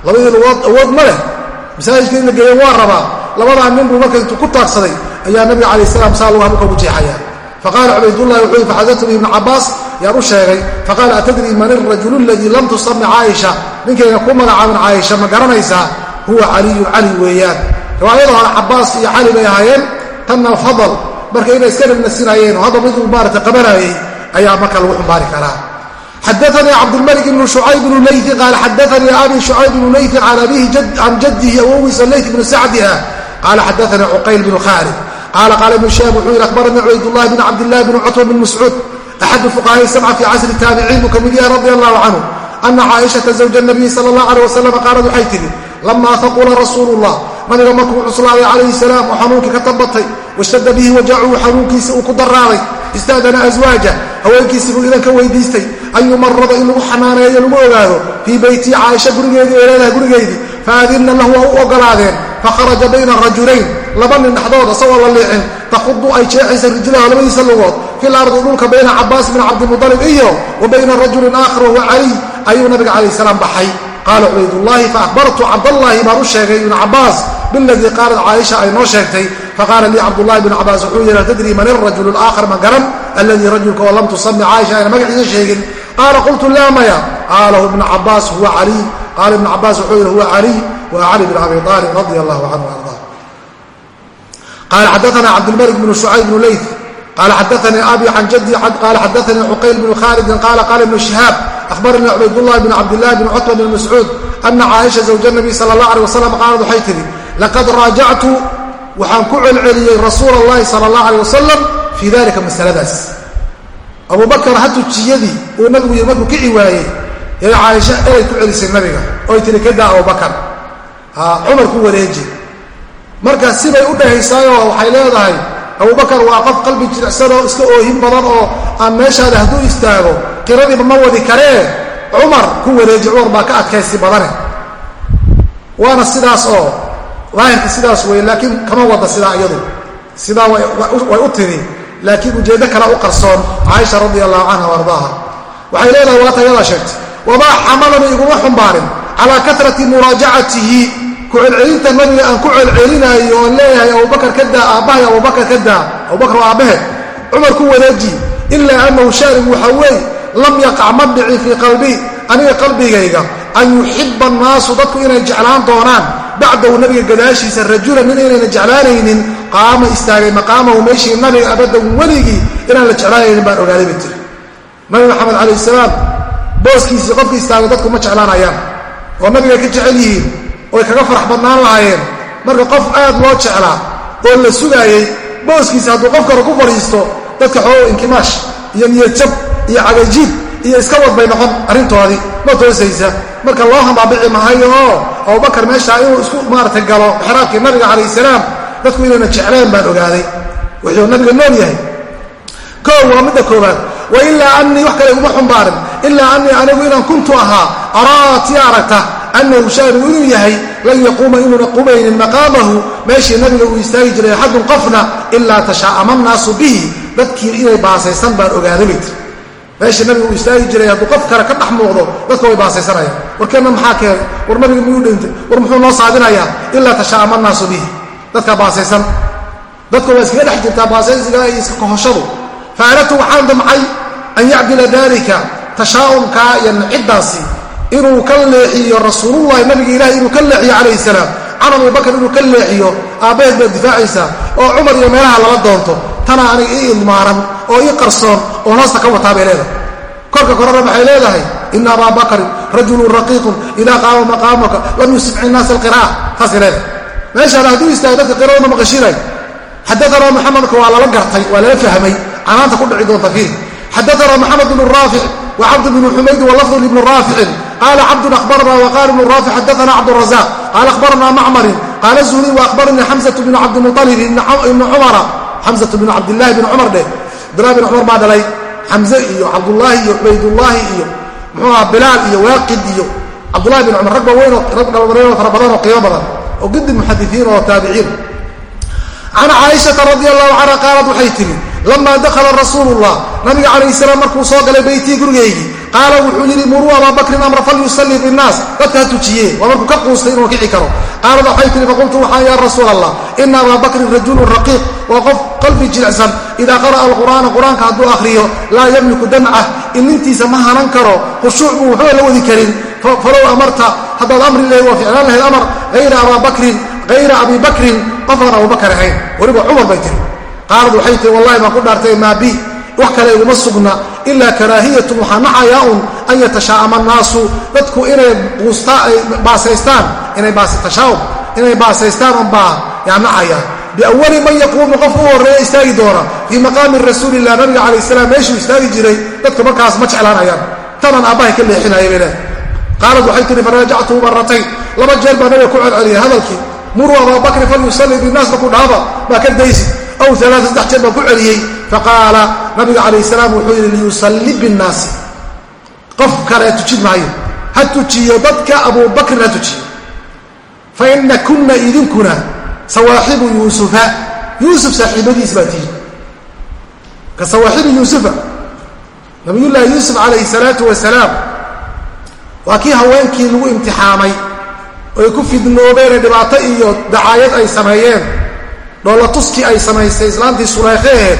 Labadii lugood awood ma leh masaajidka in la geeyo waa rabaa. Labadaa nin buu marka intuu ku taagsaday ayaa nabiga calayh salaam saa lugaha dhulka ugu jeexaya faqaala cubaydullahi wuxuu yii faxadatu bi ibni cabaas yaan u sheegay. Faqaala atadrii man irajulu aladii lam tusami caaisha? Ninkayna ku magacaaban caaisha ma garanaysaa? Huwa caliyun cali weeyaan. Riwaayada hore cabaas iyo cali bay ahaayeen. Tanna fadal marka inay iska nabnasinayeen oo hadda miduu maarata qabanayay ayaa marka lagu xumbaari karaa xadaanii cabdulmalik ibnu shucayb bnu leyi qaala xadaanii abi shucayb bnu leyi can abihi can jadihi awogiisa ley bnu sacdiha qaala xadaanii cuqayl bnu khaalid qaala qaala ibnu shaab wuxuu yidhi akhbaranii cubaydullahi bn cabdillahi bn cutba bn mascuud axadu fuqahaai sabca fi casri taabiciin buu ka mid yahay radi allahu canhu ana caaishata zawja nabiyi sala allah aleh wasalam qaalad waxay tidhi lamaa faqula rasuulu llah nabiga markuu cuslaaday calayhi salaam oo xanuunkii ka tambatay washtadda bihi wajacuhu xanuunkiisa uu ku daraaday istaadana aswaaja haweenkiisii buu idan weydiistay. An yumarada in lagu xanaaneeyo lagu ogaado. Fii beyti caaisha gurigeedii ee leedahay gurigeydii faadinna lahu waa u ogolaadeen. Fakharaja bayna rajulayn. Laba nin dhexdood isagoo la liicin. Taqudu ay jeexaysa rijlaha labadiisa lugood. Fil ardi dhulka bayna cabaas bin cabdimudalib iyo wa bayna rajulin aakhar wahuwa caliy ayuu nabiga calayh salaam baxay qaala cubaydullaahi faahbartu cabdallaahi baan u sheegay ibnu cabaas biladii qaalat caaisha ay noo sheegtay faqaala lii cabdullahi bnu cabaas wuxuu yidhi tadrii man irajulu alaakhar ma garan alladii rajulka oo tusami caaisha ayna magaciisa sheegin qaala qultu laa maya qaalahu ibnu cabaas huwa caliy qaala ibnu cabaas wuxuu yidhi huwa caliy wa cali bn abi aalib radia allahu canhu arda qaala xadaana cabdilmalik bnu shucayb bnu leyt qaala xadaanii abi can jaddi qaala xadaanii cuqayl bnu khaalidin qaala qaala ibnu shihaab ahbaranii cubaydullahi bn cabdillahi bn cutba bn mascuud ana caaisha zawja nabiy sala allah aleh wasalam qaalad waxay tidhi laqad raajactu waxaan ku celceliyey rasuula allahi sala allah aleh wasalam fii dalika masaladaas abubakar hatujiyadii uu nabigu yii markuu kici waayey yay caaisha inay ku celisay nabiga oy tihi kadaa abubakar cumar ku wareeji marka sibay u dhahaysaayoo waxay leedahay abubakar waa qof qalbi jiricsanoo iska oohin badan oo aan meeshaada hadduu istaago qiradiiba ma wadi karee? Cumar ku wareeji cumar baa ka adkaysi badane. Waana sidaas oo daahirka sidaas wey laakiin kama wada sidaa iyadu. Sidaa way u tiri laakiin ujeeddo kale u qarsoon caaisha radi allahu canha ardaaha. Waxay leedahay waata yadaa sheegtay wamaa xamalani iguma xumbaarin calaa karati muraajacatihi ku celcelinta nabiga aan ku celcelinaayo oon leeyahay abubakar ka daa aabbahay abubakar ka daa abubakar waa aabbahe cumar ku wareeji ilaa annahu shaanigu waxaa weeye lam yaqac ma dhicin fii qalbii aniga qalbigayga an yuxiba annaasu dadku inay jeclaan doonaan. Bacdahu nabiga gadaashiisa rajulan nin inayna jeclaanaynin qaama istaagay maqaamahu meeshii nabiga abadan weligii inaan la jeclaanaynin baan ogaaday bay tiri. Nabi maxamed calayh salaam booskiisii qofka istaago dadku ma jeclaanayaan oo nabigay ka jecel yihiin oy kaga farax badnaan lahaayeen. Marka qof aad loo jeclaa oo la sugaayey booskiisa hadduu qof kale ku fadhiisto dadka xoogo inkimaash iyo niyadjab iyo cagajiid iyo iska wad bay noqon arrintoodii. Ma toosaysa. Marka loo hambaabici mahayo oo abubakar meeshaa inuu isku maarata galo xraabkii nabiga calayh salaam dadku inayna jecleen baan ogaaday. Wuxuu nabiga nool yahay. Koow waa midda koobaad wa ilaa anii wax kale iguma xumbaarin ilaa anii anigu inaan kuntu ahaa araa tii aragta annahu shaanigu inuu yahay lan yaquuma inuuna qumaynin maqaamahu meeshii nabiga uu istaagi jiray axadun qofna ilaa tashaa'ama nnaasu bihi dadkii inay baasaysan baan ogaaday bay tiri meeshii nabiga uu istaagi jiray hadduu qof kale ka dhex muuqdo dadka way baasaysanayaan. Warkeenna maxaa keenay? War nabiga miyuu dhintay war muxuu noo saadinayaa ilaa tashaa'ama nnaasu bihi. Dadkaa baasaysan. Dadku waa iskaga dhex jirtaa baasaysiga iyo iska kohoshadu faaradtu waxaan damcay an yacdila dalika tashaa'umkaa iyo ciddaasi inuu ka leexiyo rasuulullahi nabiga ilahi inuu ka leexiyo calayhi salaam can abubakar inuu ka leexiyo aabbaheed baad difaacaysaa oo cumar iyo meelaha lala doonto tana aniga ii idmaaran oo ii qarsoon oo hoosta ka wataa bay leedahay. Korka korana waxay leedahay? Ina abaa bakrin rajulun raqiiqun idaa qaama maqaamaka lam yusibci naasa alqira'a taasay leedahay. Meeshaan hadduu istaago dadka qiraadama maqashinay xadaanaa muxamedka waa lala gartay waa lala fahmay canaanta ku dhici doonta fiih xadaanaa maxamed bnu raafic wa cabd bnu xumayd walafdu libni raaficin qaala cabdun ahbarna waqala ibnu raafic xadaana cabdurazaq qaala ahbarna macmarin qaala zuhri waahbaranii xamsatu bnu cabdimualib ibni cumara xamsatu bnu cabdillahi bni cumar dheh abdulahi bin cumar baa dhalay xamze iyo cabdullaahi iyo cubaydullaahi iyo muxuu aha bilaal iyo waaqid iyo cabdullahi bin cumar rag waaweynoo rag dhabadanoo fara badan oo qiimo badan oo gidi muxadisiin oo taabiciin can caaishata radi allahu canha qaalad waxay tihi lamaa dakhala rasuulullah nabiga calayh salaam markuu soo galay beytii gurigaygii qaala wuxuu yidhi muruu abaa bakrin amra falyusallii binnaas dadka ha tujiye waa markuu ka quustay inuu kici karo qaalad waxay tihi faqultu waxaan yaa rasuul allah ina abaa bakrin rajulun raqiiq waa qof qalbi jilicsan idaa qara'a alqur'aana qur'aanka hadduu akhriyo laa yamliku damcah ilintiisa ma hanan karo khushuuc buu waxba la wadi karin falow amarta haddaad amri lahayd waa ficlaan lahayd amar hayra abaa bakrin hayra abi bakrin qofaan abubakar ahayn weliba cumar bay tiri qaalad waxay tihi wallahi baan ku dhaartay maa bi wax kale iguma sugna ilaa karaahiyatun waxaa nacayaa un an yatashaa'ama annaasu dadku inay baasaystaan inay baasaystaan un yaa nacaya biawali man yaquumu qof u horreeya istaagi doona fii maqaami rasuulilah nabiga calayh salaam meeshuu istaagi jiray dadka markaas ma jeclaanayaan tanan aabbahay ka leexinaya bay leehay qaalad waxay tihi faraajactuhu maratayn laba jeer baa nabiga ku celceliyay hadalkii muruu abaa bakri falyusallii binnaas markuu dhahaba baa ka daysi aw alaaa saddex jeer baan ku celiyey faqaala nabiga calayh salaam wuxuu yidhi liyusalli binnaasi. Qof kale tujin maayo. Ha tujiyo dadka abubakrin ha tujiyo. Fa ina kunna idinkuna sawaaxibu yuusufa. Yuusuf saaxiibadiis baa tihi ka sawaaxibu yuusufa. Nabiyullaahi yuusuf calayhi salaatu wasalaam waa kii haweenkii lagu imtixaamay oy ku fidnoobeenee dhibaato iyo dacaayad ay sameeyeen dhoolatuskii ay samaysay islaantii suleekheeheed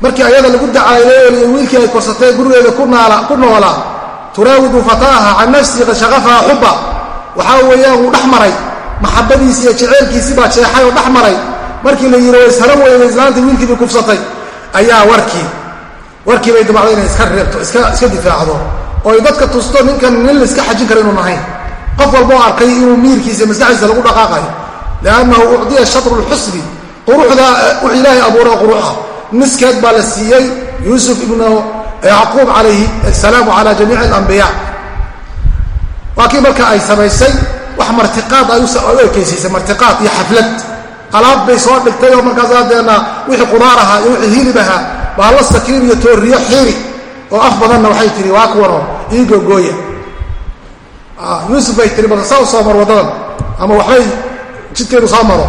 markii ayada lagu dacaayeeyo wiilkii ay korsatay gurigeeda ku noolaa turaawidu fataaha can nafsii qad shaqafaha xubba. Waxaa weeyaan wuu dhex maray. Maxabadiisi iyo jeceelkiisii baa jeexay oo dhex maray. Markii la yidhi way isharan weyday islaantii wiilkiiba kufsatay. Ayaa warkii warkii bay dabacday inay iska reebto iska difaacdo. Oo ay dadka tusto ninkan nin la iska xajin karo inuun ahayn qof walboo arkay inuu miirkiisa maskaxdiisa lagu dhaqaaqayo liannahu ucdiya shatru lxusni quruxda wux ilaahay abuura quruxa niskeed baa la siiyey yuusuf ibnu yacquub calayhi asalaam cala jamiici alambiya waa kii marka ay samaysay wax martiqaad ay u ekeysiisay martiqaad iyo xaflad alaab bay soo dhigtay oo markaas adeena wixii qudaar ahaa iyo wixii hilib ahaa baalla sakiin iyo tooriyo xiiri oo af badanna waxay tihi waa kuwanoo ii gogooya yuusuf bay tihi bal saa u soo mar waddadan ama waxbay jidkeenu soo maro.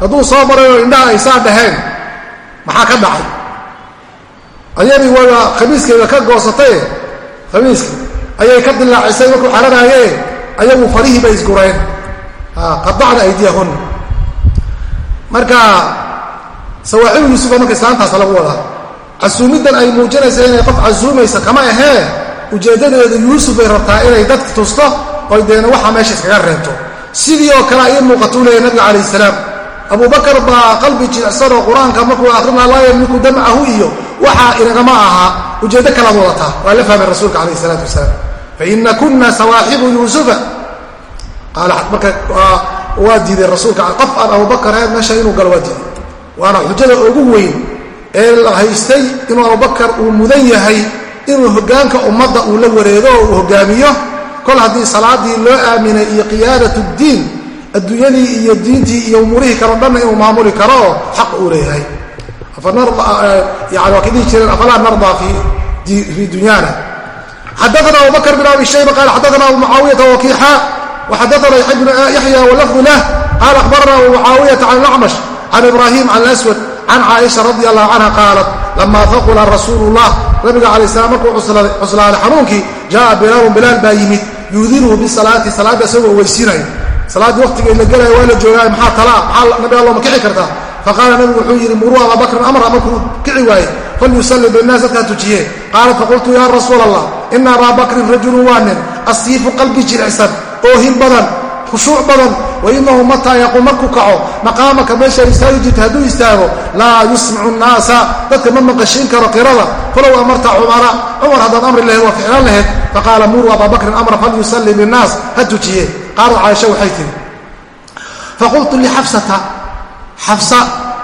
Hadduu soo marayoo indhaha ay saa dhaheen maxaa ka dhacay? Ayadii wada khamiiskeeda ka goosataye khamiiska ayay ka dilaacisay markuu xaranaayee ayagu farihii bay isgureen. Qadacna aydiyahunna marka sawaaxibu yuusufa marka islaantaasa lagu wadaa casuumiddan ay muujinaysa inay qof casuumaysa kama ahee ujeeddadeedu yuusuf bay rabtaa inay dadka tusto oy deena waxaa meesha iskaga reebto sidii oo kale ii muuqatuu leeyahy nabiga calayh salaam. Abubakar baa qalbi jilicsan qur'aanka markuu akrinaa laa yamliku damcahu iyo waxaa inagama aha. Ujeeddo kalaad wadataa. Waa la fahmay rasuulka calayh isalaatu wasalaam. Faina kuna sawaaxibu yuusufa. Qaala marka waa diiday rasuulka. Qof aan abubakar ahayn meesha inuu galo waa diiday waana xujada ugu weyn ee la haystay inuu abubakar uu mudan yahay inuu hoggaanka ummadda uu la wareego oo uu hogaamiyo kol haddii salaadii loo aaminay iyo qiyaadat ddiin adduunyadii iyo diintii iyo umuurihii kaleo dhanna inuu maamuli karo oo xaq uu leeyahay. Waa ka dhihi jireen afalaa nardaa fii dunyaana. Xadaana abubakr bn abi shayba qaala xadaana abu mucaawiyata wakiixa waxadaana yaxya walafdu lah. Qaala akhbarana abu mucaawiyata can acmash can ibrahim can aswad can caaisha radi allahu canha qaalat lama faqula rasuulu llah nabiga calay slam markuu cuslaaday xanuunkii jaaa bilaalun bilaal baa yimid yuudinuhu bisalaati salaadda isagoo weysiinayo salaaddii waqtigeed la gelaya waa la joogaay maxaa talaa maxaa nabi allo ma kici kartaa? Faqaala nabigu wuxuu yidhi muruu abaa bakrin amra markuu kici waaye. Falyusalli binnaas dadkaa tujiye. Qaalat faqultu yaa rasuula allah ina abaa bakrin rajulun waa nin asiifu qalbi jilicsan oohin badan khushuuc badan wainahu mataa yaquum markuu kaco maqaamaka meeshaa istaagi jirta hadduu istaago laa yusmicu nnaasa dadka ma maqashiin karo qirada falow amarta cumara cumar haddaad amri laheed waa ficlaan laheyd faqaala muruu abaa amra falyusalli binnaas ha tujiye qaalat caaisha waxay tihi faqultu lixafsata xafsa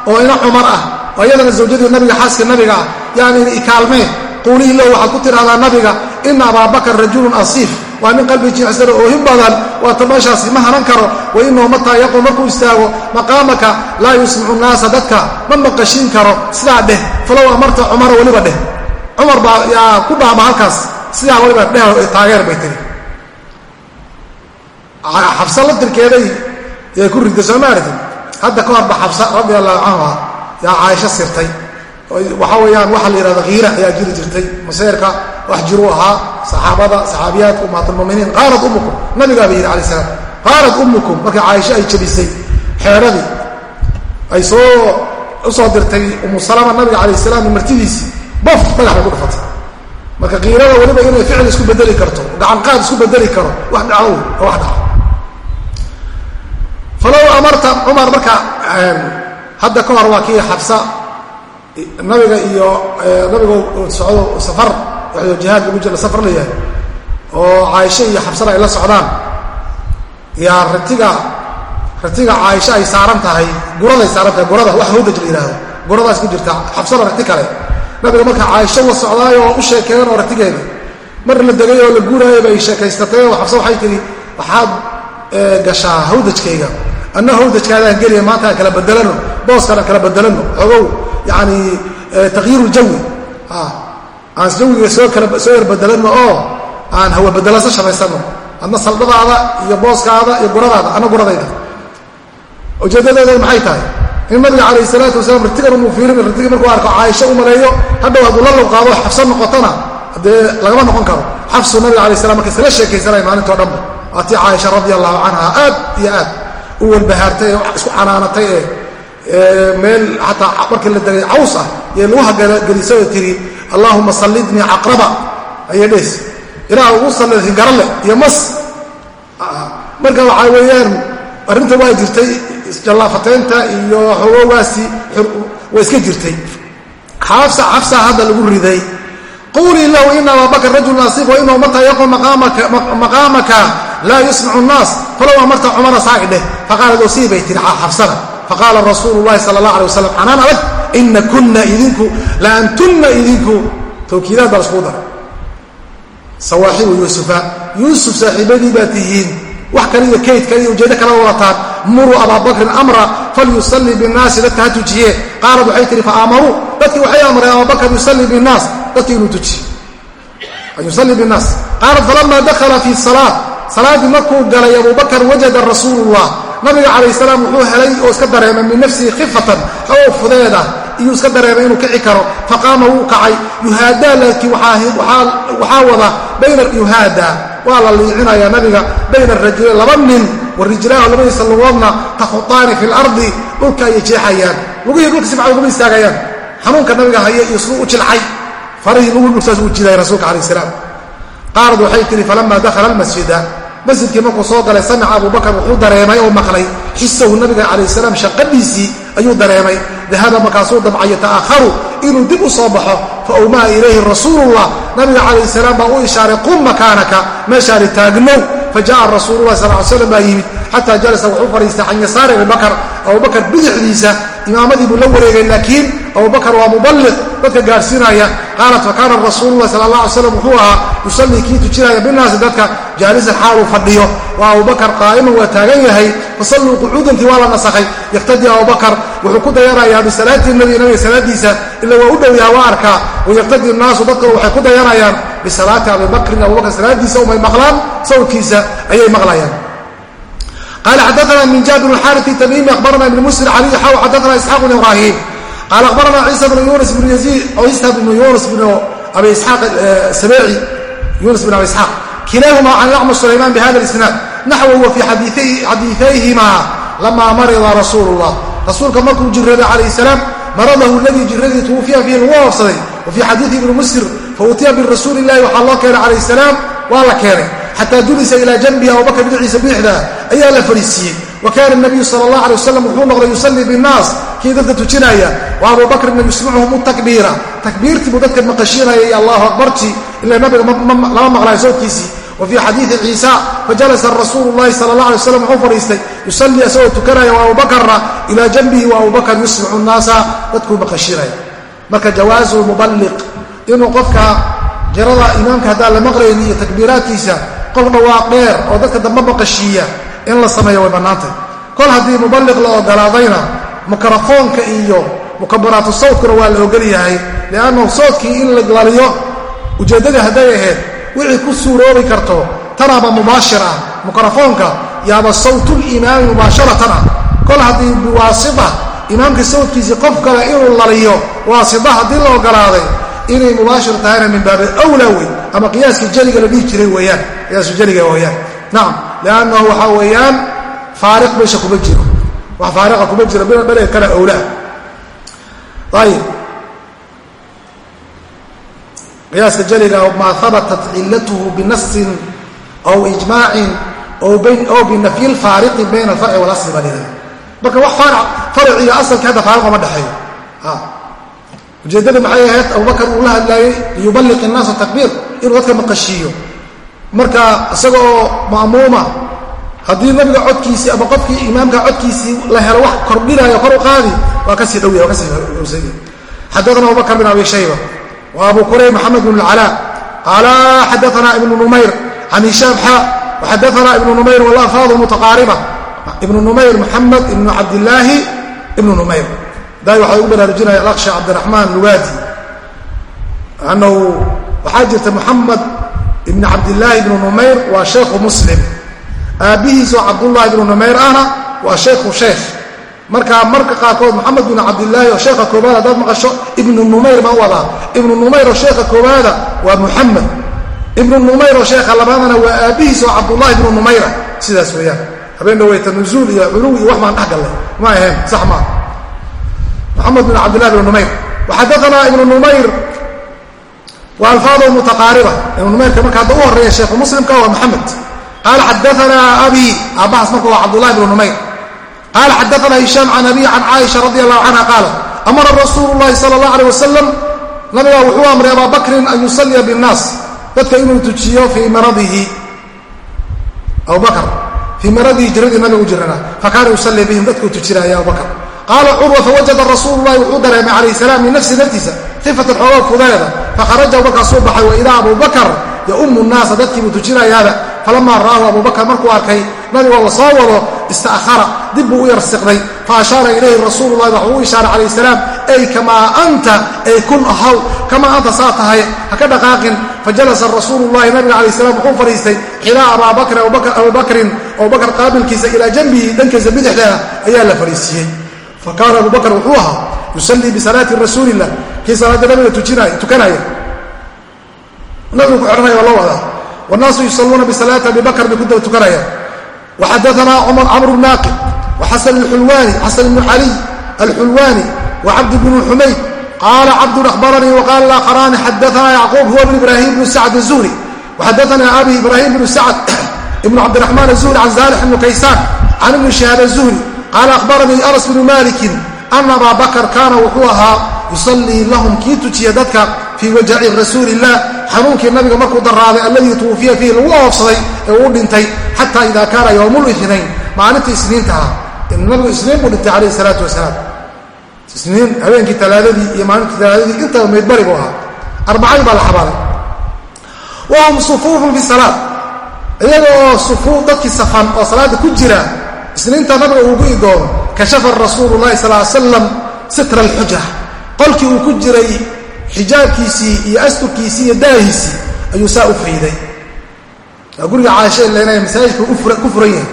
oo ina cumar ah oo iyadana zawjadii nabiga xaaska nabiga ah yaani ikaalmee quulihii lahu waxaad ku tidhahdaa nabiga ina abaa bakr rajulun asiif waa nin qalbi jilicsano oohin badan waata meeshaasi ma hanan karo wa inahu mataa markuu istaago maqaamaka laa yusmicu nnaasa dadka ma maqashiin karo sidaa dheh falow amarta cumara weliba dheh. Cumar baa yaa ku dhaama halkaas sidaa waliba dheh taageer bay tiri. Xabsa laftirkeeday yay ku ridday soo maartin hadda ka horba xabsa radia allahu canha yaa caaisho sirtay. Waxaa weeyaan waxaa la yihahda hiira ayaa jiri jirtay maseerka wax jiruu ahaa saxaabada saxaabiyaadka ummahatulmuminiin qaarat ummukum nabigaa ba yidhi alai salaam qaarat ummukum markii caaisho ay jabisay xeeradii ay soo u soo dirtay umu salama nabiga calayh salaam martidiisii bof dhagax bay ku dhufatay marka kiirada weliba inay ficil isku bedeli karto gacanqaad isku bedeli karo wax dhaco wax dhaco. Falow amarta cumar marka hadda ka hor waa kii xabsa nabiga iyo nabiga socdo safar waxyo jihaad lagu jira safar la yahay oo caaisho iyo xabsana ay la socdaan. Yaa ratiga ratiga caaisho ay saaran tahay guraday saaran tahay gurada wax hawdaj la yidhaahdo guradaas ku jirta xabsana rati kale. Nabiga marka caaisho la socdaay oo u sheekeen oo ratigeeda mar la degay oo la guuraayo bay sheekaysatay oo xabsa waxay tihi waxaad gashaa hawdajkayga. Anna hawdajkaadaan geliya maanta aan kala bedelano booskaan aan kala bedelano. Ogow yani takyiiru ljawi aan jawiga soo yarbedelano oo? Aan hawabedelanso shamaysano adna saldadaada iyo booskaada iyo guradaada anna guradayda. Ujeedadeeda maxay tahay? In nabiga calayh salaatu wasalaam ritigan umuu fiirin ritigii markuu arko caaisho u maleeyo hadhow hadduu la lowqaado xabso noqotona dee lagama noqon karo. Xabsu nabiga alay slam marka iskala sheekaysanaya maalintao dhanba waa tii caaisha radi allahu canha aad iyo aad u walbahaartay ee isku canaanatay ee meel xataa markii la degay caws ah iyo lagu haggelisay oo tiri allaahuma sallidnii caqraba ayay dhees. Ilaah ugu sallid hingarale iyo mas. Marka waxaa weeyaan arrinta waa jirtay isjallaafateynta iyo xogoogaasi waa iska jirtay. Xafsa hadda lagu riday. Qulii lahu ina ababakr rajul nasiif wainahu mata yaqum maqaamaka laa yusmicu nnaas. Falow amarta cumara saagi dheh faqaalat osii bay tihi xafsana faqaala rasuulu llahi sala allah alay wasalam canaan adag ina kunna idinku la antunna idinku. Tawkiidaad baa laskuu daray. Sawaaxibu yuusufa yuusuf saaxiibadii baa tihiin. Wax kale iyo iyo ujeeddo kala wadataan. Muruu ababakrin amra falyusallii binnaasi dadka ha tujiye qaalad waxay tihi faamaruu dadkii waxay amreen abubakr yusallii binnaas dadkii inuu tujiye an yusallii binnaas. Qaalat falama dakhala fi salaa salaaddii markuu galay abubakar wajada rasuulullah nabiga calayh salaam wuxuu helay oo iska dareemay min nafsihi khifatan xoog fudeed ah iyuu iska dareemay inuu kici karo. Faqaama wuu kacay. Yuhaadaa laakiin waxaa wada bayna yuhaada. Waa la liicinaya nabiga bayna rajulayn laba nin wa rijlaahu labadiisa lugoodna takhutaani fi lardi dhulka ayay jeexayaan. Lugihii dhulka si fiican uguma istaagayaan. Xanuunka nabiga haya iyo siduu u jilcay. Farihii lugu dhulkaas uu jilaya rasuulka calayh salaam. Qaalad waxay tihi falama dakhala almasjida masjidkii markuu soo galay samica abubakar wuxuu dareemay oo maqlay. Xisahu nabiga calayh salaam shaqadiisii ayuu dareemay. Dahaba markaasuu damcay yata'aharu inuu dib u soo baxo fa awmaa ilayhi rasuulullah. Nabiga calayh salaam baa u ishaaray qum makaanaka meeshaani taagnow. Fajaءa rasuululah sal l slam baa yimid. Xataa jalasa wuxuu fadhiistay can yasaari abibakar abubakar bidixdiisa imaamadii buu la wareegay laakiin abubakar waa muballiq dadka gaadhsiinaya qaalat fakaana rasuululah sala allah alay slam wuxuu ahaa yusallii kii tujinaya binaasi dadka jaalisan xaaluu fadhiyo waa abubakar qaa'iman waa taagan yahay fasalluu qucuudantii waa la nasakhay yaktadii abubakar wuxuu ku dayanayaa bisalaati nabi nabiga salaadiisa ila waa u dhow yaha waa arkaa wayaktadii naasu dadkuna waxay ku dayanayaan bisalaati abibakrin abubakar salaadiisa umay maqlaan sawdkiisa ayay maqlayaan qال xadثna min jabir الxاrث تmimi أخbarna بن msr عlي xaw xadثna isحاq بن ibrahim qaala akhbaranaa ciisa bnu yunas bnu yaziid oo isha bnu yunas bnu abi isxaaq sabeci yunas bn abi isxaaq kilaahumaa can yacma sulaymaan bihada isnaad naxwahu wa fii xadiiayhimaa lamaa marida rasuulu llah rasuulka markuu jirooday calayh salaam maradahu ladii jiradii twufiya fiihi lagu oofsaday wa fii xadiii ibni musir fa utiya birasuuli illahi waxaa loo keenay calayh salaam waa la keenay xataa julisa ilaa janbihi abubakr dhinaciisa bidixda ayaa la fariisiiyey wa kaana nabiyu sala allah alay wasalam wuxuu noqday yusallii binnaas kii dadka tujinaya wa abubakrina yusmicuhum takbiira. Takbiirtii buu dadka maqashiinaya iyo allahu akbartii ila nabiga lama maqlayo sawdkiisii wa fii xadiidi ciisa fajalasa rasuulu llahi sala allah alay waslam wuxuu fadhiistay yusallii asagoo tukanaya wa abubakarna ilaa janbihi wa abubakar yusmicu nnaasa dadkuu maqashiinaya marka jawaazu muballiq inuu qofka jarada imaamka haddaan la maqlayni iyo takbiiraadkiisa qof dhawaaq dheer oo dadka dambe maqashiiya in la sameeyo way bannaantay. Kol haddii muballiq la ogolaadayna mikrofoonka iyo mukabaraatu sawtkuna waa la ogol yahay liannahu sawtkii in la laliyo ujeeddadii hadday ahayd wixii ku suuroobi karto tanaaba mubaashir ah mikrofoonka yaaba sawtulimaami mubaasharatan ah kol haddii biwaasita imaamka sawdkiisii qof kale inuu laliyo waasita haddii la ogolaaday inay mubaashir tahayna min baabi awlaa wey ama qiyaaskii jeliga la dhihi jiray weeyaan qiyaaska jeliga weeyaan. Nacam liannahu waxaa weeyaan faariq meesha kuma jiro wax faariqa kuma jiro beleg kale awlaa ayib. Qiyaaska jeliga maa habatat cilatuhu binasin aw ijmaacin aw binafyi lfaariqi bayna alfarci walasli baa lidaa marka wax farci iyo asalkii hadda faariq oma dhexeeyo ujeeddada maxay ahayd? Abubakar uu la hadlaayey liyuballiq innaasa takbiir inuu dadka maqashiiyo. Marka isaga oo ma'muuma haddii nabiga codkiisii ama qofkii imaamka codkiisii la helo wax kordhinaayo kor u qaadi waa ka sii dhow waa ka sii howsay xadaana abubakr bin abi shayba wa abu kurayb maxamed bn اlcalaa qaala xadaana ibnu numayr can hishaam xa waxadaana ibnu numayr walafaaظu mutaqaariba. Ibnu numayr muxamed ibnu cabdilaahi ibnu numayr. Daay waxaa ugu baraarujinaya alaksha cabdiraxmaan luwaadi annahu waxaa jirta muxamed ibn cabdilaahi ibnu numayr waa sheekhu muslim aabbihiisoo cabdullahi ibnu numayr ahna waa shaykhu sheekh. Marka marka qaarkood moxamed bin cabdilaahi oo sheekha koobaad haddaad maqasho ibnu numayr baan wadaa ibnu numayr oo sheekha koobaada waa muxamed ibnu numayr oo sheekha labaadana waa aabbihiis oo cabdullahi ibnu numayra sidaas weeyaan. Habeen dhaweyta nuzuul iyo culuw iyo wax baan dhex gallay. Ma ahayn sax maa moxamed bin cabdillahi ibnu numayr. Waxadaanaa ibnu numayr wa alfaado mutaqaariba. Ibnu numayrka marka hadda u horreeya sheekhu muslimka waa moxamed qaala xadaanaa abi aabbahaas marka waa cabdullahi ibnu numayr qaala xadaanaa hishaam can abi can caaisha radi allahu canha qaala amara rasuulu llahi sala allah aleh wasalam nabigaa wuxuu amray abaa bakrin an yusalliya binnaas dadka inuu tujiyo fii maradihi abubakr fii maradihi jiradii nabiga u jirana fakaana yusalli bihim dadkuu tujinaya abubakr qaala curwa fawajada rasuulu llahi wuxuu dareemay calayh salaam min nafsi naftiisa khifatan xoogaa fudeeda fakharaja abubakar suu baxay wa idaa abubakar yaummu nnaasa dadkiibuu tujinayaaba falamaa ra'aahu abubakar markuu arkay nabigoo la soo wado ista'hara dib buu u yar siqday fa ashaara ilayhi rasuulu llahi waxuu u ishaaray calayh salaam ay kamaa anta ay kun ahaw kamaa anta saa tahay ha ka dhaqaaqin fajalasa rasuulu llahi nabiga calayh salam wuxuu fadhiistay xilaa abaabakrin abubakrin abubakar qaabilkiisa ilaa janbihi dhankiisa bidixdeeda ayaa la fadhiisiiyey fa kaana abubakar wuxuu ahaa yusallii bisalaati rasuulillah kii salaadda nabiga tukanaya nabigu ku xidhanaya waa loo wadaa wannaasu yusalluuna bisalaati abi bakr bay ku daba tukanayaan waxadaanaa cumar camr naaqib waxasan alxulwaani xasan ibnu caliy alxulwaani wacabd bnu xumayd qaala cabdun ahbaranii waqaala laakharani xadaanaa yacquub huwa bn ibrahim bnu sacd azuhri waxadaanaa abi ibrahim bnu sacd ibnu cabdiraxmaan azuhri can zaalix ibnu kaysaan can ibni shihaab azuhri qaala ahbaranii anas bnu malikin ana abaa bakr kaana wuxuu ahaa yusallii lahum kii tujiya dadka fii wajaci rasuuli illah xanuunkii nabiga markuu daraaday alladii tuwufiya fiihi lagu oofsaday ee uu dhintay xataa ida kaana yowmul itnayn maalintii isniinta ah nabigu isniin buu dhintay calayhi salaatu wasalaam. Isniin habeenkii talaadadii iyo maalintii talaadadii intaba meydbari buu ahaa. Arbacadii baa la xabaalay wahum sufuufun fi salaad. Iyaga oo sufuuf dadkii safan oo salaada ku jira isniinta nabiga uu gu'i doono kashafa rasuulu llahi sal l slam sitra alxuja qolkii uu ku jiray xijaabkiisii iyo asturkiisii iyo daahiisii ayuu saa u fayday waa guriga caaisha ilena masaajidka ku furan yahay.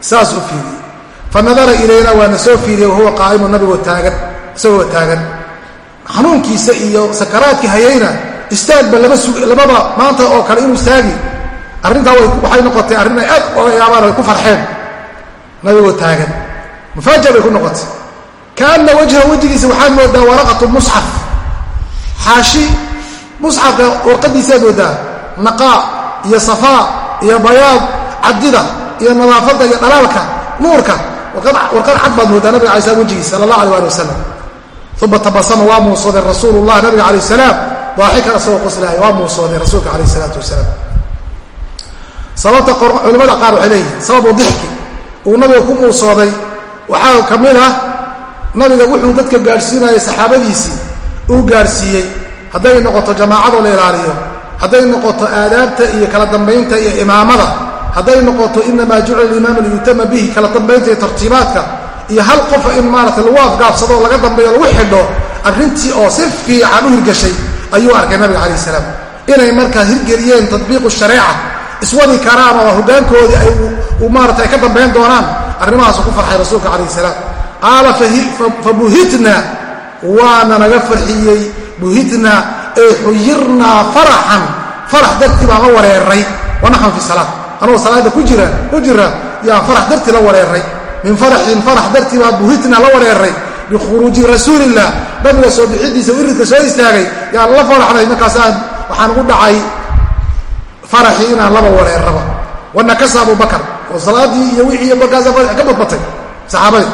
Saas u fiidiyey fa nadara ilayna waana soo fiidiyey wahuwa qaa'imu nabigoo taagan isagoo taagan. Xanuunkiisa iyo sakaraadkii hayayna istaagba lababa maanta oo kale inuu istaagi. Arrintaa waxay noqotay arrin ay aad oga yaabaan ay ku farxeen. Nabigoo taagan. Mufaaja bay ku noqotay. Kaana wajha wejigiisa waxaad moodaa waraqatu musxaf xaashi musxafka warqadiisaad moodaa naqaa iyo safaa iyo bayaad cadida iyo nadaafadda iyo dhalaalka nuurka warqad cad baad moodaa nabiga alay slam wejigiisa sala allah alay ali wasalam uma tabasama waa muusooday rasuulu llah nabiga calayh salaam. Daaxikan asagoo qoslaaya waa muusooday rasuulka calayh isalaatu wasalaam sababta culimmada qaar waxay leeyihiin sababu dixki. Uu nabiga ku muusooday waxaa ka mid ah nabiga wuxuu dadka gaadhsiinayay saxaabadiisii uu gaadhsiiyey hadday noqoto jamaacadoo la ilaaliyo hadday noqoto aadaabta iyo kala dambaynta iyo imaamada hadday noqoto inamaa jucila imaama liyutama bihi kala dambaynta iyo tartiibaadka iyo hal qofa in maarata lagu afgaabsado oo laga dambeeyo lagu xidho arrintii oo si fiican u hirgashay ayuu arkay nabiga calayh salaam. Inay markaa hirgeliyeen tadbiiqu shareeca iswadi karaan oo hogaankoodii ay maarata ay ka dambayn doonaan arrimahaasu ku farxay rasuulka calayh salaam. Qaala fabuhitna waana naga farxiyey buhitna ee xuyirnaa faraxan. Farax dartii baan la wareeray. Wanaxan fi salaa anagoo salaada ku jira yaan farax dartii la wareeray. Min faraxin farax dartii baa buhitna la wareeray. Bikhuruuji rasuulilah nabiga soo bixidiisa wiridka soo istaagay. Yaan la faraxnay markaasaan waxaan ugu dhacay faraxii inaan laba wareeraba wanakasa abubakar oo salaadii iyo wixii markaasa farax ka badbatay. Saxaabadii.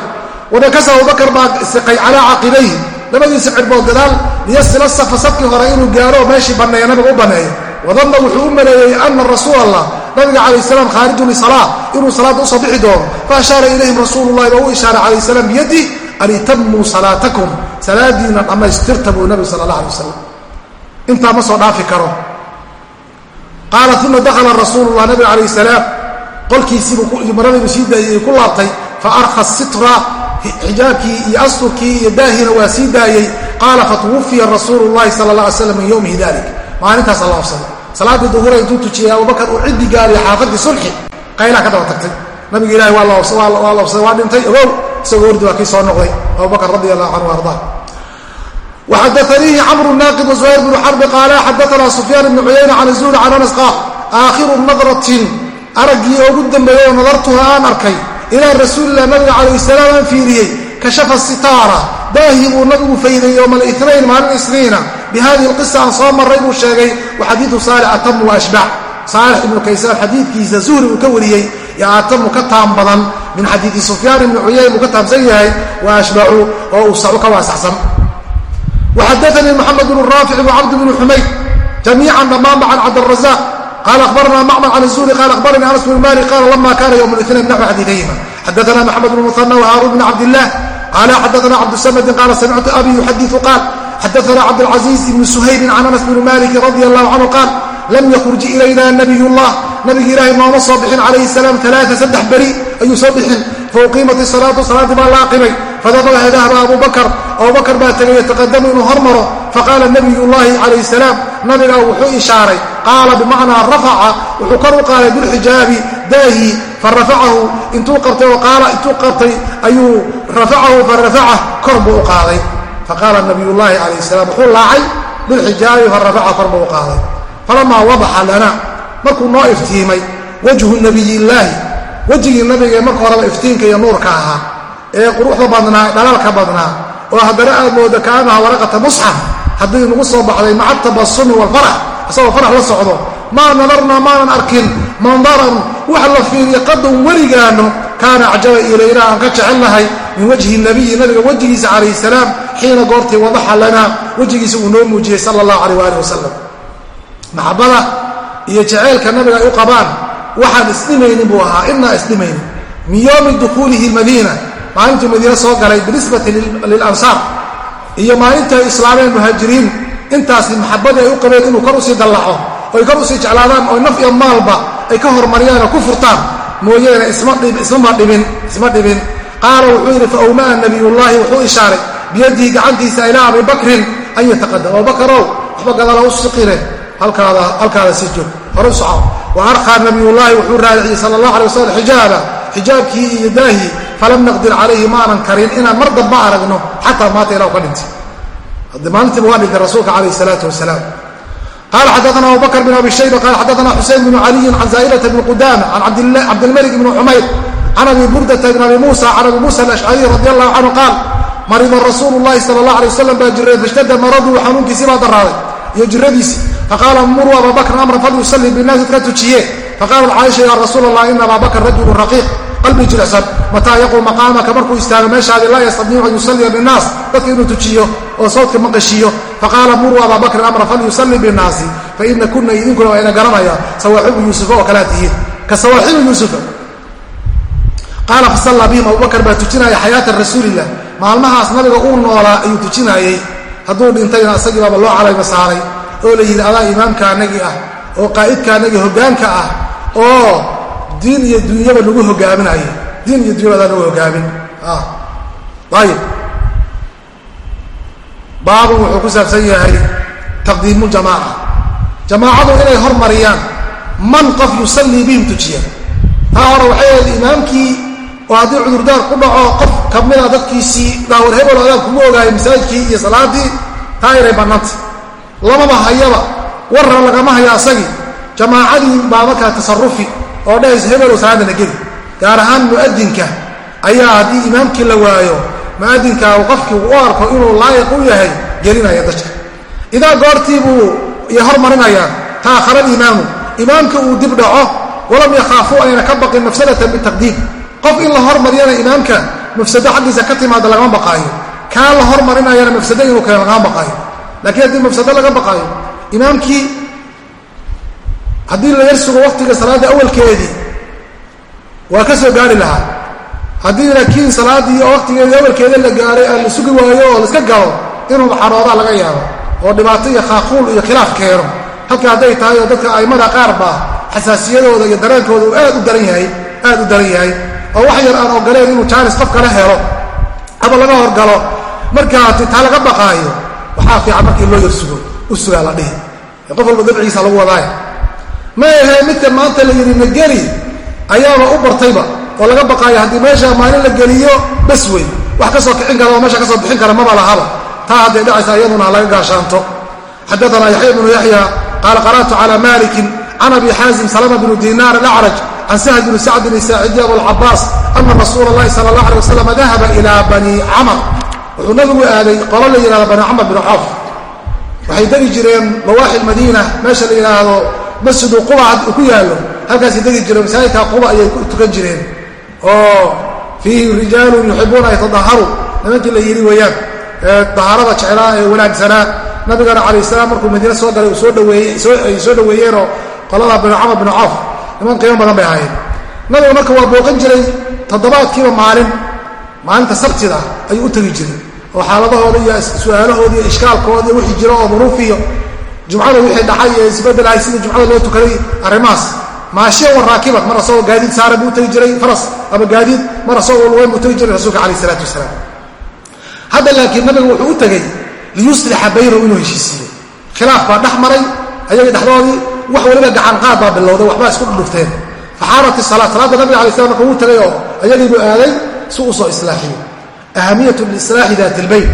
Wanakasa abubakar baa siqay calaa caqibayhi labadiisa cirbood gadaal liyasila safa safkii hore inuu gaaro meeshii banneeya nabiga u banneeya wadanna wuxuu u maleeyey ana rasuul allah nabiga calayh salaam khaarijun lisalaa inuu salaadda u soo bixi doono. Fa ashaara ilayhim rasuulu llahi baa u ishaaray calayh salaam biyaddi an itamuu salaatakum. Salaadiina dhammaystirta buu nabigu sala allah alay wasalam intaa ma soo dhaafi karo. Qaala uma dakhala rasuulullah nabiga calayh salaam. Qolkiisiibuu maradiibuu sii daayey ku laabtay. Fa arka sitra xijaabkii iyo asturkii iyo daahina waa sii daayey qaala fatwufiya rasuulu llahi sala la slam yowmihi dalik maalintaasa la ofsaday salaaddii duhura intuu tujiyey abubakar uu ciddi gaariyo xaafadii sulxi qaylaa ka daba tagtay nabiga ilahi waa la ofsaday waa dhintay ogow isagoo ordi waa kii soo noqday abubakar radi allahu canhu arda waxadaaniihi camru naaqid wazuhayr bnu xarbi qaala xadaana sufyaan ibnu cuyayna can zuhri can anas qaal aakhiru nadratin araggii ugu dambeeyey oo nadartuha aan ilaa rasuulilah nabiga calayh salaam aan fiiriyey kashafa sitaara. Daahi buu nabigu fayday yowma alinayn maalin isniina. Bi hadihi alqisa aan soo marray buu sheegay wa xadiidu saalix atamu waashbac saalix ibnu kaysaan xadiidkiisa zuhri uu ka wariyey yaa atamu ka taam badan min xadiidi sufyaan ibni cuyayn buu ka taamsan yahay wa ashbacu oo uu ka waasaxsan waxadaanii cabdirazaaq qala abarna macmar can zuhri qala abaranii anas bn malik qala lama kana ywm اlاثnain naxو xadiiثayhima xadaana mxamed bn muثanى وhaarun bn cabdilah qala xadaana cabdsamdi qala samictu abi yuxadiثu qaal xadaana cabdاlcaزiiz ibn suhaybin can anas bn maliki radi allahu canhu qaal lam yakruj ilayna nabiy اllah nabigi ilaahay nooma soo bixin calayhi salaam alaaa saddex beri ayuu soo bixin fauqiimat isalaatu salaaddii baa la aqimay fadahaba abubakar abubakar baa tegay yataqadamu inuu hormaro faqaala nabiyullaahi calayh salaam nabigaa wuxuu ishaaray qaala bimacnaa rafaca wuxuu kor u qaaday bilxijaabi daahi farafacahu intuu qabtay oo qaala intuu qabtay ayuu rafacahu farafaca kor buu u qaaday faqaala nabiyullaahi calayh salaam wuxuu laacay bilxijaabi farafaca kor buu u qaaday falamaa wadaxa lana markuu noo iftiimay wajhu nabiyillaahi wejigii nabigaee marka horeba iftiinka iyo nuurka ahaa ee quruxda badnaa dhalaalka badnaa oo haddana aad mooda kaanaha waraqata musxaf haddii nagu soo baxday maca tabasumi walfarax isagoo farax la socdo maa nadarnaa maanan arkin mandaran wax la fiiriya qadan weligaano kaana acjaba ilayna aan ka jecel lahay min wajhi nabiyi nabiga wejigiisa calayh salaam xiina goortii wadaxa lanaa wejigiisa uu noo muujiyey sala allahu calayh waalih wasalam maxabada iyo jaceylka nabiga ay u qabaan waxaan isdhimaynin buu ahaa inaa isdhimaynin min yowmi dukhuulihi madiina maalintuu madiine soo galay binisbati lilansaar iyo maalintai islaameen muhaajiriin. Intaasi maxabadii ay u qabeen inuu kor u sii dallaco oy kor u sii jeclaadaan oo naf iyo maalba ay ka hormariyaan oo ku furtaan. Mooyeene isma dhibin qaala wuxuu yidhi fa awmaa nabiyullaahi wuxuu ishaaray biyadihi gacantiisa ilaa abi bakrin an yataqadam abubakarow waxba gadala u siqine halkaada sii joog hore u wa arkaa nabiyullaahi wuxuu raadiciyey sala allah alay wasalam xijaaba xijaabkii iyo daahi falam naqdir calayhi maanan karin inaan mar damba aragno xataa maata ilah ka dhintay. Maalintiiba waa dhintay rasuulka calayh salaatu wasalaam. Qala xadaana abu bakr abi shayba qala xadaana xuseyn bnu caliyin can zaa'ilata bni qudama can cabdilmalik bni xumayr can abi burdata bn abi muusa can abi muusa alashcariy radi allahu canhu qaal marida rasuulu llahi sala allah alay wasalam baa jiray fashtada maraduu xanuunkiisii baa daraaday iyo jiradiisii faqaala muruu aba bakrin amran falyusalli binaasi ka tujiye faqaalat caaisha ya rasuul allah ina abaa rajulu raqiiq qalbi jilicsan mataa yaquu maqaamaka markuu istaago meeshaadii laa yastadiicu an yusalliya binnaas dadka inuu tujiyo oo sawdka maqashiiyo faqaala muruu abaa bakrin amran falyusalli binnaasi faina kuna idinkuna waa ina garanaya sawaaxibu yuusufa oo kalaa tihiin ka sawaaxibu yuusufa qaala fasallaa bihim abubakar baa tujinaya xayaata rasuulilah maalmahaas nabiga uu noolaa ayuu tujinaayey hadduu dhintayna isagii baaba loo calayma saaray oo la yidhi adaa imaamka anagii ah oo qaa'idka anagii hoggaanka ah oo diin iyo dunyaba nagu hogaaminayo. Diin iyo dunyaba adaa nagu hogaamin ayib baabun wuxuu ku saabsan yahay taqdiimu jamaaca. Jamaacadu inay hormariyaan man qof yusallii bihim tujiya. Taa hore waxay ahayd imaamkii oo haddii cudurdaar ku dhaco qof kamida dadkiisii dhaawar hebel adaan kuma ogaayo masaajidkii iyo salaadii taa inay bannaanta lamaba hayaba warra lagama hayo asagii jamaacadii baa markaa tasarufi oo dhahaysa hebelo salaadana geli. Gaar ahaan mu'adinka ayaa haddii imaamkii la waayo mu'adinka uu qofkii u arko inuu laayiq u yahay gelinaya dadka. Idaa goortii buu iyo hormarinayaan ta'akhara alimaamu imaamka uu dib dhaco walam yakhaafuu ayna ka baqin mafsadatan bitaqdiim qof in la hormariyana imaamka mafsado xaggiisa ka timaada lagama baqaayo. Kaa la hormarinayana mafsado inuu keeno lagama baqaayo. Laakiin haddii mafsado laga baqaayo imaamkii haddii la yar sugo waqtiga salaadda awalkeedii waa ka soo gaari lahaa. Haddii laakiin salaaddii oo waqtigeedii awalkeeda la gaaray aan la sugi waayo oo laiska galo inuu xaroodaa laga yaabo oo dhibaato iyo khaaquul iyo khilaaf keeno. Halka hadday tahay oo dadka aimada qaar baa xasaasiyadooda iyo dareenkooda uu aad u daran yahay aad u daran yahay oo wax yar aan ogoleen inuu jaanis qof kala helo ama laga horgalo. Markaa taa laga baqaayo waxaa fiican markii loo yar sugo u sugaa la dhihi. Qof walba dabciisa lagu wadaaya ma ahe midka maanta la yidhi nageli ayaaba u bartayba oo laga baqaayo haddii meesha maalin la geliyo bas wey wax ka soo kicin kara oo meesha ka soo bixin kara maba lahaba taa hadday dhacaysa iyaduna ha laga gaashaanto. Xadaana yaxya bnu yaxya qaala qara'tu cala malikin can abi xaazim salama bnu dinaar alacraj can sahl bni sacdin isaacidi abualcabaas ana rasuula اllahi sala اllah alay wasalam dahaba ilaa bani camar. Wuxuu nabigu aaday qolo la yihahdo bani camar bn cawf. Waxay degi jireen lawaaxi madiina meesha la yidhaahdo masjidu quba ku yaallo. Halkaasay degi jireen masaajidka quba ayay ku tukan jireen. Oo fiihi rijaalun yuxibuuna yatadaharu nimankii la yidhi weeyaan ee dahaarada jeclaa ee wanaagsanaa nabigana calayh salaam markuu madiine soo galay soo dhaweeyey ay soo dhaweeyeenoo qolada binu camar binu cawf niman qiimo badan bay ahaayeen. Nabiga marka waa booqan jiray toddobaadkiiba maalin maalinta sabtida ayuu u tegi jiray. Oo xaaladahooda iyo su'aalahooda iyo ishkaalkooda iyo wixii jiro oo duruufiyo jumcada wixii dhacay ee isbedelahay sida jumcada loo tukaday arrimahaas. Maashiya wa raakiban mar asagoo gaadiid saara buu tegi jiray faras ama gaadiid mar asagoo luweyn buu tegi jiray rasuulka calayh isalaatu wasalaam. Hadda laakiin nabiga wuxuu u tegey liyuslixa baynahu inuu heshiisiiyo khilaaf baa dhex maray ayagii dhexdoodii wax waliba gacanqaad baa bilowday waxbaa isku dhudhufteen faxaarat isalaat salaadda nabiga alay slam marka uu tagay oo ayagiibuu aaday si uu soo islaaxiyo. Ahamiyatu lislaaxi daati ilbayn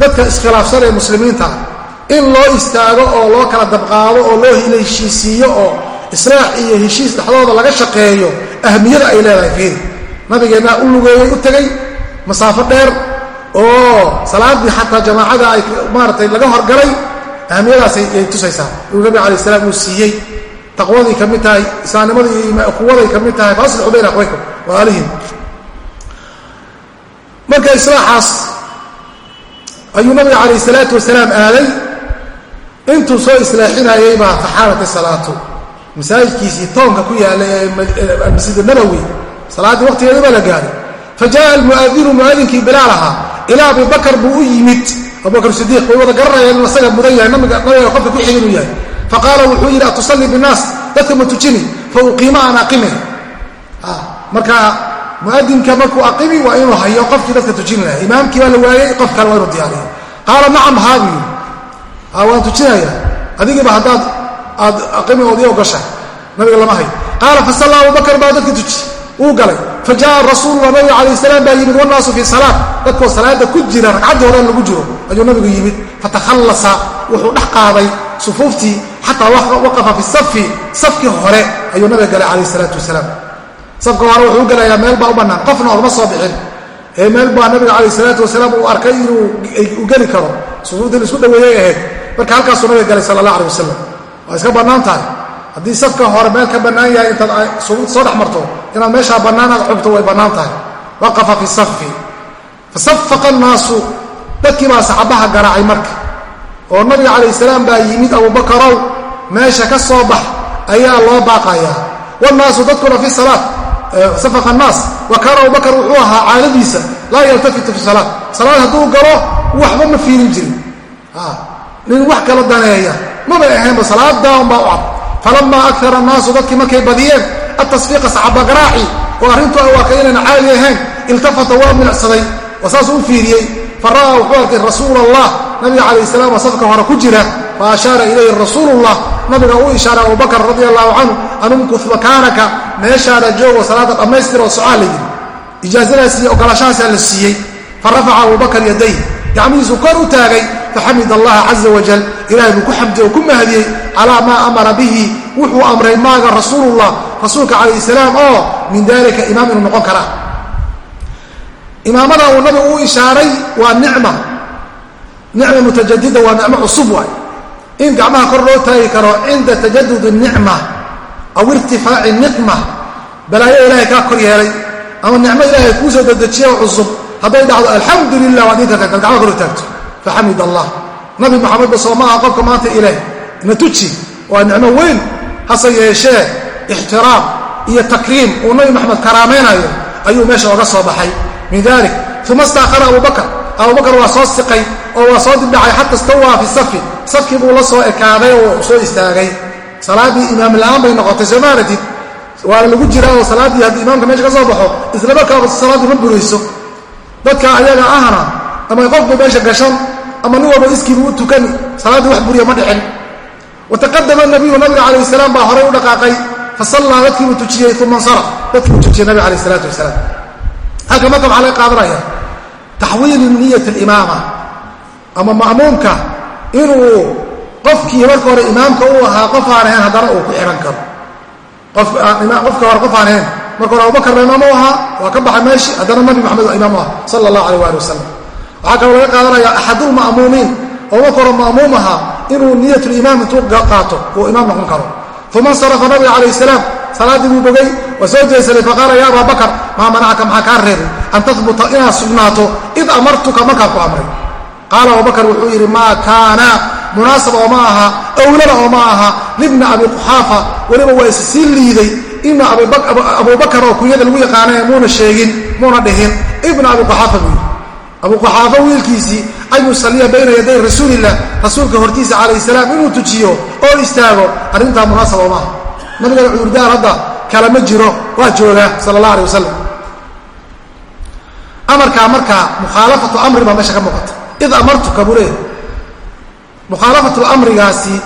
dadka iskhilaafsan ee muslimiinta in loo istaago oo loo kala dabqaado oo loo heshiisiiyo oo islaax iyo heshiis dhexdooda laga shaqeeyo ahamiyada ay leedahay fiiri. Nabigeennaa u lugeeyey u tegey masaafo dheer oo salaaddii xataa jamaacada ay maaratay laga horgalay ahamiyadaasay ay tusaysaa. Inuu nabi alay salaam uu siiyey taqwadii ka mid tahay islaamnimadii iyo quwaday ka mid tahay faaslixu bayna akhwaykum walaalihim marka islaaxaas ayuu nabiga calayh salaatu wasalaam aaday intuu soo islaaxinayay baa faxaalat salaatu. Masaajidkiisii toonka ku yaalla ee almasjid nabowi salaaddii waqtigeeda baa la gaaray. Fa jaءa almu'adinu mu'adinkii bilaal ahaa ilaa abi bakr buu u yimid. Abubakr sidiiq way wada garanayaan inuu asaga mudan yahay nabiga qofka ku xigin uu yahay. Faqaala wuxuu yidhi atusallii binnaas dadka ma tujini fa uqiima aan aqime marka muadinka markuu aqimi waa inuu hayo qofkii dadka tujin laha imaamkii baa la waayey qof kale waa inuu diyaariyo. Qaala nacam haabu yidhi waan tujinaya adigiiba haddaad aad aqimi oodii ogasha nabiga lama hayo qaala fasalla abubakr baa dadka tuji. Uu galay. Fa rasuulula nabiga calayh salaam baa yimid wannaasu fii salaat. Dadkoo salaada ku jira ragcaddii horan lagu jiro ayuu nabigu yimid. Fatakhallasa wuxuu dhex qaaday sufuuftii xataa waqafa fi safi safkii hore ayuu nabiga galay calayh salaatu wasalaam. Safka hore wuxuu u gelayaa meel baa u bannaan qofna oogama soo bixin. Ee meel baa nabiga calayh salaatu wasalaam uu arkay inuu geli karo. Sufuuftii isku dhaweeyey ahayd marka halkaasuu nabiga galay sala allah alay wasalam waa iska bannaan tahay haddii safka hore meel ka bannaan yahay intaad soo dhex marto inaad meeshaa bannaan aad xubto way bannaan tahay waqafa fi safi fasafaqa annaasu dadkii baa saxabaha garaacay marka. Oo nabiga calayh salaam baa yimid abubakarow meesha ka soo bax ayaa loo baaqayaa. Wannaasu dadkuna fi salaat. Safaqa annaas wa kaana abubakar wuxuu ahaa caadadiisa laa yaltafitu fi salaat. Salaad hadduu galo waxba ma fiirin jirin nin wax kala daneeya. Mabay ahaynba salaadan baa u cad falamaa akara annaasu dadkii markay badiyeen atasfiiqa saxaba garaaci oo arrintu ay waa ka inayna caadi ahayn iltafata waa milicsaday oo saasuu u fiiriyey. Fa ra'aa wuxuu arkay rasuul allah nabiga calayh salaam oo safka hore ku jira. Fa ashaara ilayhi rasuulullah nabiga uu ishaaray abubakar radi allahu canhu anumkus makaanaka. Meeshaada joogo salaada dhammaystir oo socaa la yidhi. Ijaazadaas iyo ogolaashahaasaa la siiyey. Fa rafaca abubakar yaday gacmihiisuu kor u taagay faxamid allaha caza wajal ilahay buu ku xamdiyey oo ku mahdiyey calaa maa amara bihi wuxuu amray maaga rasuulullah rasuulka calayh salaam oo min dalika imaam inuu noqon karaa. Imaamada uu nabigu u ishaaray waa nicma. Nicma mutajadida waa nicmo cusub waay. In gacmaha kor loo taagi karo cinda tajadud nicma aw irtifaaci niqma balaayo ilaahay kaa kor yeelay ama nicmo ilaahay kuu soo dedejiya cusub hadday dhacdo alxamdu lilah waad inta tagta gacmaha kor u taagto. Faxamid allah nabi maxamedba soo maaha qofka maanta ilaah na tuji. Waa nicmo weyn hase yeeshee ixtiraam iyo takriim uu nabi maxamed karaamaynayo ayuu meesha oga soo baxay. Min dalik uma staakara abubakar abubakar waa soo siqay oo waa soo dibdhacay xata stawaa fi safi. Safkii buu la soo ekaaday oo soo istaagay. Salaaddii imaam la'aan bay noqotay soo maaratid? Waana lagu jiraa oo salaaddii haddii imaamka meesha ka soo baxo isla markaaba salaaddii ma burayso dadka ayaga ahna ama qofba meesha gashan ama nin walba iskiibu u tukani salaaddii wax buriya ma dhicin. Wataqadama nabiyu nabiga calayh salaam baa horay u dhaqaaqay fasallaa dadkiibuu tujiyey uma insaraf dadkiibuu tujiyey nabiga alayh isalaatu wasalaam. Halka marka maxaa laga qaadanaya taxwiilu niyat alimaama ama ma'muumka inuu qofkii marka hore imaamka uu ahaa qof aan ahayn haddana uu ku xihan karo. Qofka hore qof aan ahayn marka hore abubakar ba imaam u ahaa waa ka baxay meeshii haddana nabi maxamed imaam ah sala allah alayh waali wasalam waxaa kaloo laga qaadanaya axadulma'muumiin oo marka hore ma'muum ahaa inuu niyatulimaam intuu qaato uu imaam noqon karo. Uma insarafa nabiga calayh salaam salaaddii buu bogay waa soo jeesaday faqaala ya abaa bakar maa manacaka maxaa kaa reebay? An tahbuta inaad sugnaato id amartuka markaan ku amray. Qaala abubakar wuxuu yidhi maa kaana munaasab oo ma aha owlana oo ma aha libna abi quxaafa weliba waa issii liiday ibna abubakar oo kunyada lagu yaqaana muuna sheegin muuna dhihin. Ibna abi quxaafa buu yidhi. Abu quxaafa wiilkiisii an yusaliya bayna yaday rasuulilah rasuulka hortiisa calayh salaam inuu tujiyo oo istaago. Arrintaa munaasab oo maaha nabigana cudurdaar hadda kale ma jiro waa joogaa sala allah alay wasalam amarkaa markaa mukhaalafatu amri baa meesha ka muuqata. Id amartuka buu leeyahy amrigaasi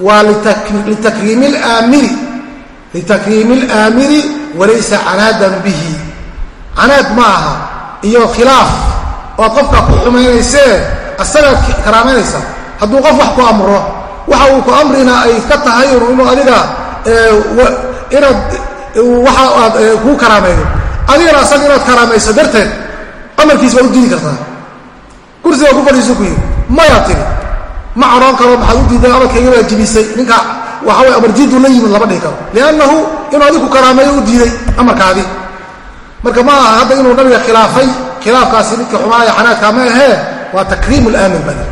waa litakriimi laamiri litakriimi alaamiri walaysa canaadan bihi canaad ma aha iyo khilaaf oo ad qofkaa ku xumaynaysee asagaad karaamaynaysaa hadduu qof wax ku amro waxa uu ku amrina ay ka tahay inuu adiga inaad waxa aad kuu karaamaydo adigana asaga inaad karaamayso darteed amarkiis waa u diidi kartaa kursigaa ku fadhiisu ku yidhi mayaa tiri ma cadhoon karo maxaad u diiday amarkayga baa jibisay waxa way amarjiidu la yimid lama dhihi liannahu inuu adigu karaameeyo u diiday amarkaadii. Marka ma aha hadda inuu nabiga khilaafay khilaafkaasi midka xumaaya xanaadkaa ma ahee waa takriim laamin badi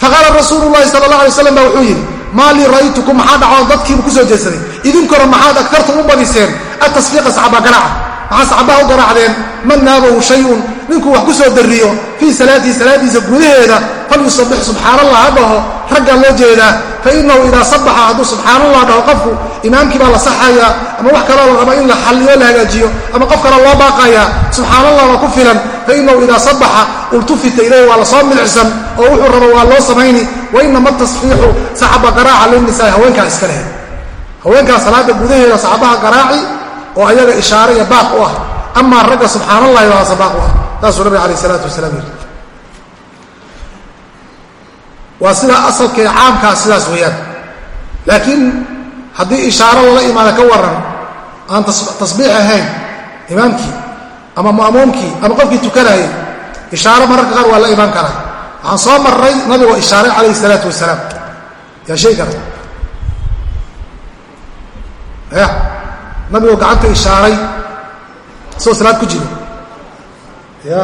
faqaala rasuulu llahi sala allah alay slam ba wuxuu yidhi maa lii ra'aytukum maxaa dhacoo dadkiibu ku soo jeedsaday idinkuna maxaad agtartum u badiseen atasfiiqa saxaba garaaca maxaa saxabaha u garaacdeen man naabahu shayun ninkuu wax ku soo darriyo fii salaatihi salaadiisa gudaheeda falyusabix subxaan allah ha dhaho raggaa loo jeedaa fa inahu idaa sabaxa hadduu subxaan allah dhaho qofku imaamkii baa la saxayaa ama wax kaloo la raba in la xalliyo la hagaajiyo ama qof kale loo baaqayaa subxaan allah waa ku filan fa inahu idaa sabaxa ultufita ilayh waa la soo milicsan oo wuxuu rabo waa loo samayni wa inama tasfiixu saxaba garaaca linisaa haweenkaa iska leh haweenkaa salaada gudaheeda saxabaha garaaci oo ayaga ishaare iyo baaq u ah amaa ragga subxaan allahi baasa baaq u ah taasuu nabiga alayh isalaatu wasalaam yidhi waa sidaa asalkee caamkaa sidaas weeyaan. Laakiin haddii ishaaro lala imaada ka waran aan tasbiix ahayn imaamkii ama ma'muumkii ama qofkii tukanayay ishaaro mararka qaar waa la imaan karaa. Waxaan soo marray nabigoo ishaaray calayhi salaatu wasalaam. Yaa sheegi karta? Ya nabigoo gacanta ishaaray isagoo salaad ku jiro. Ya.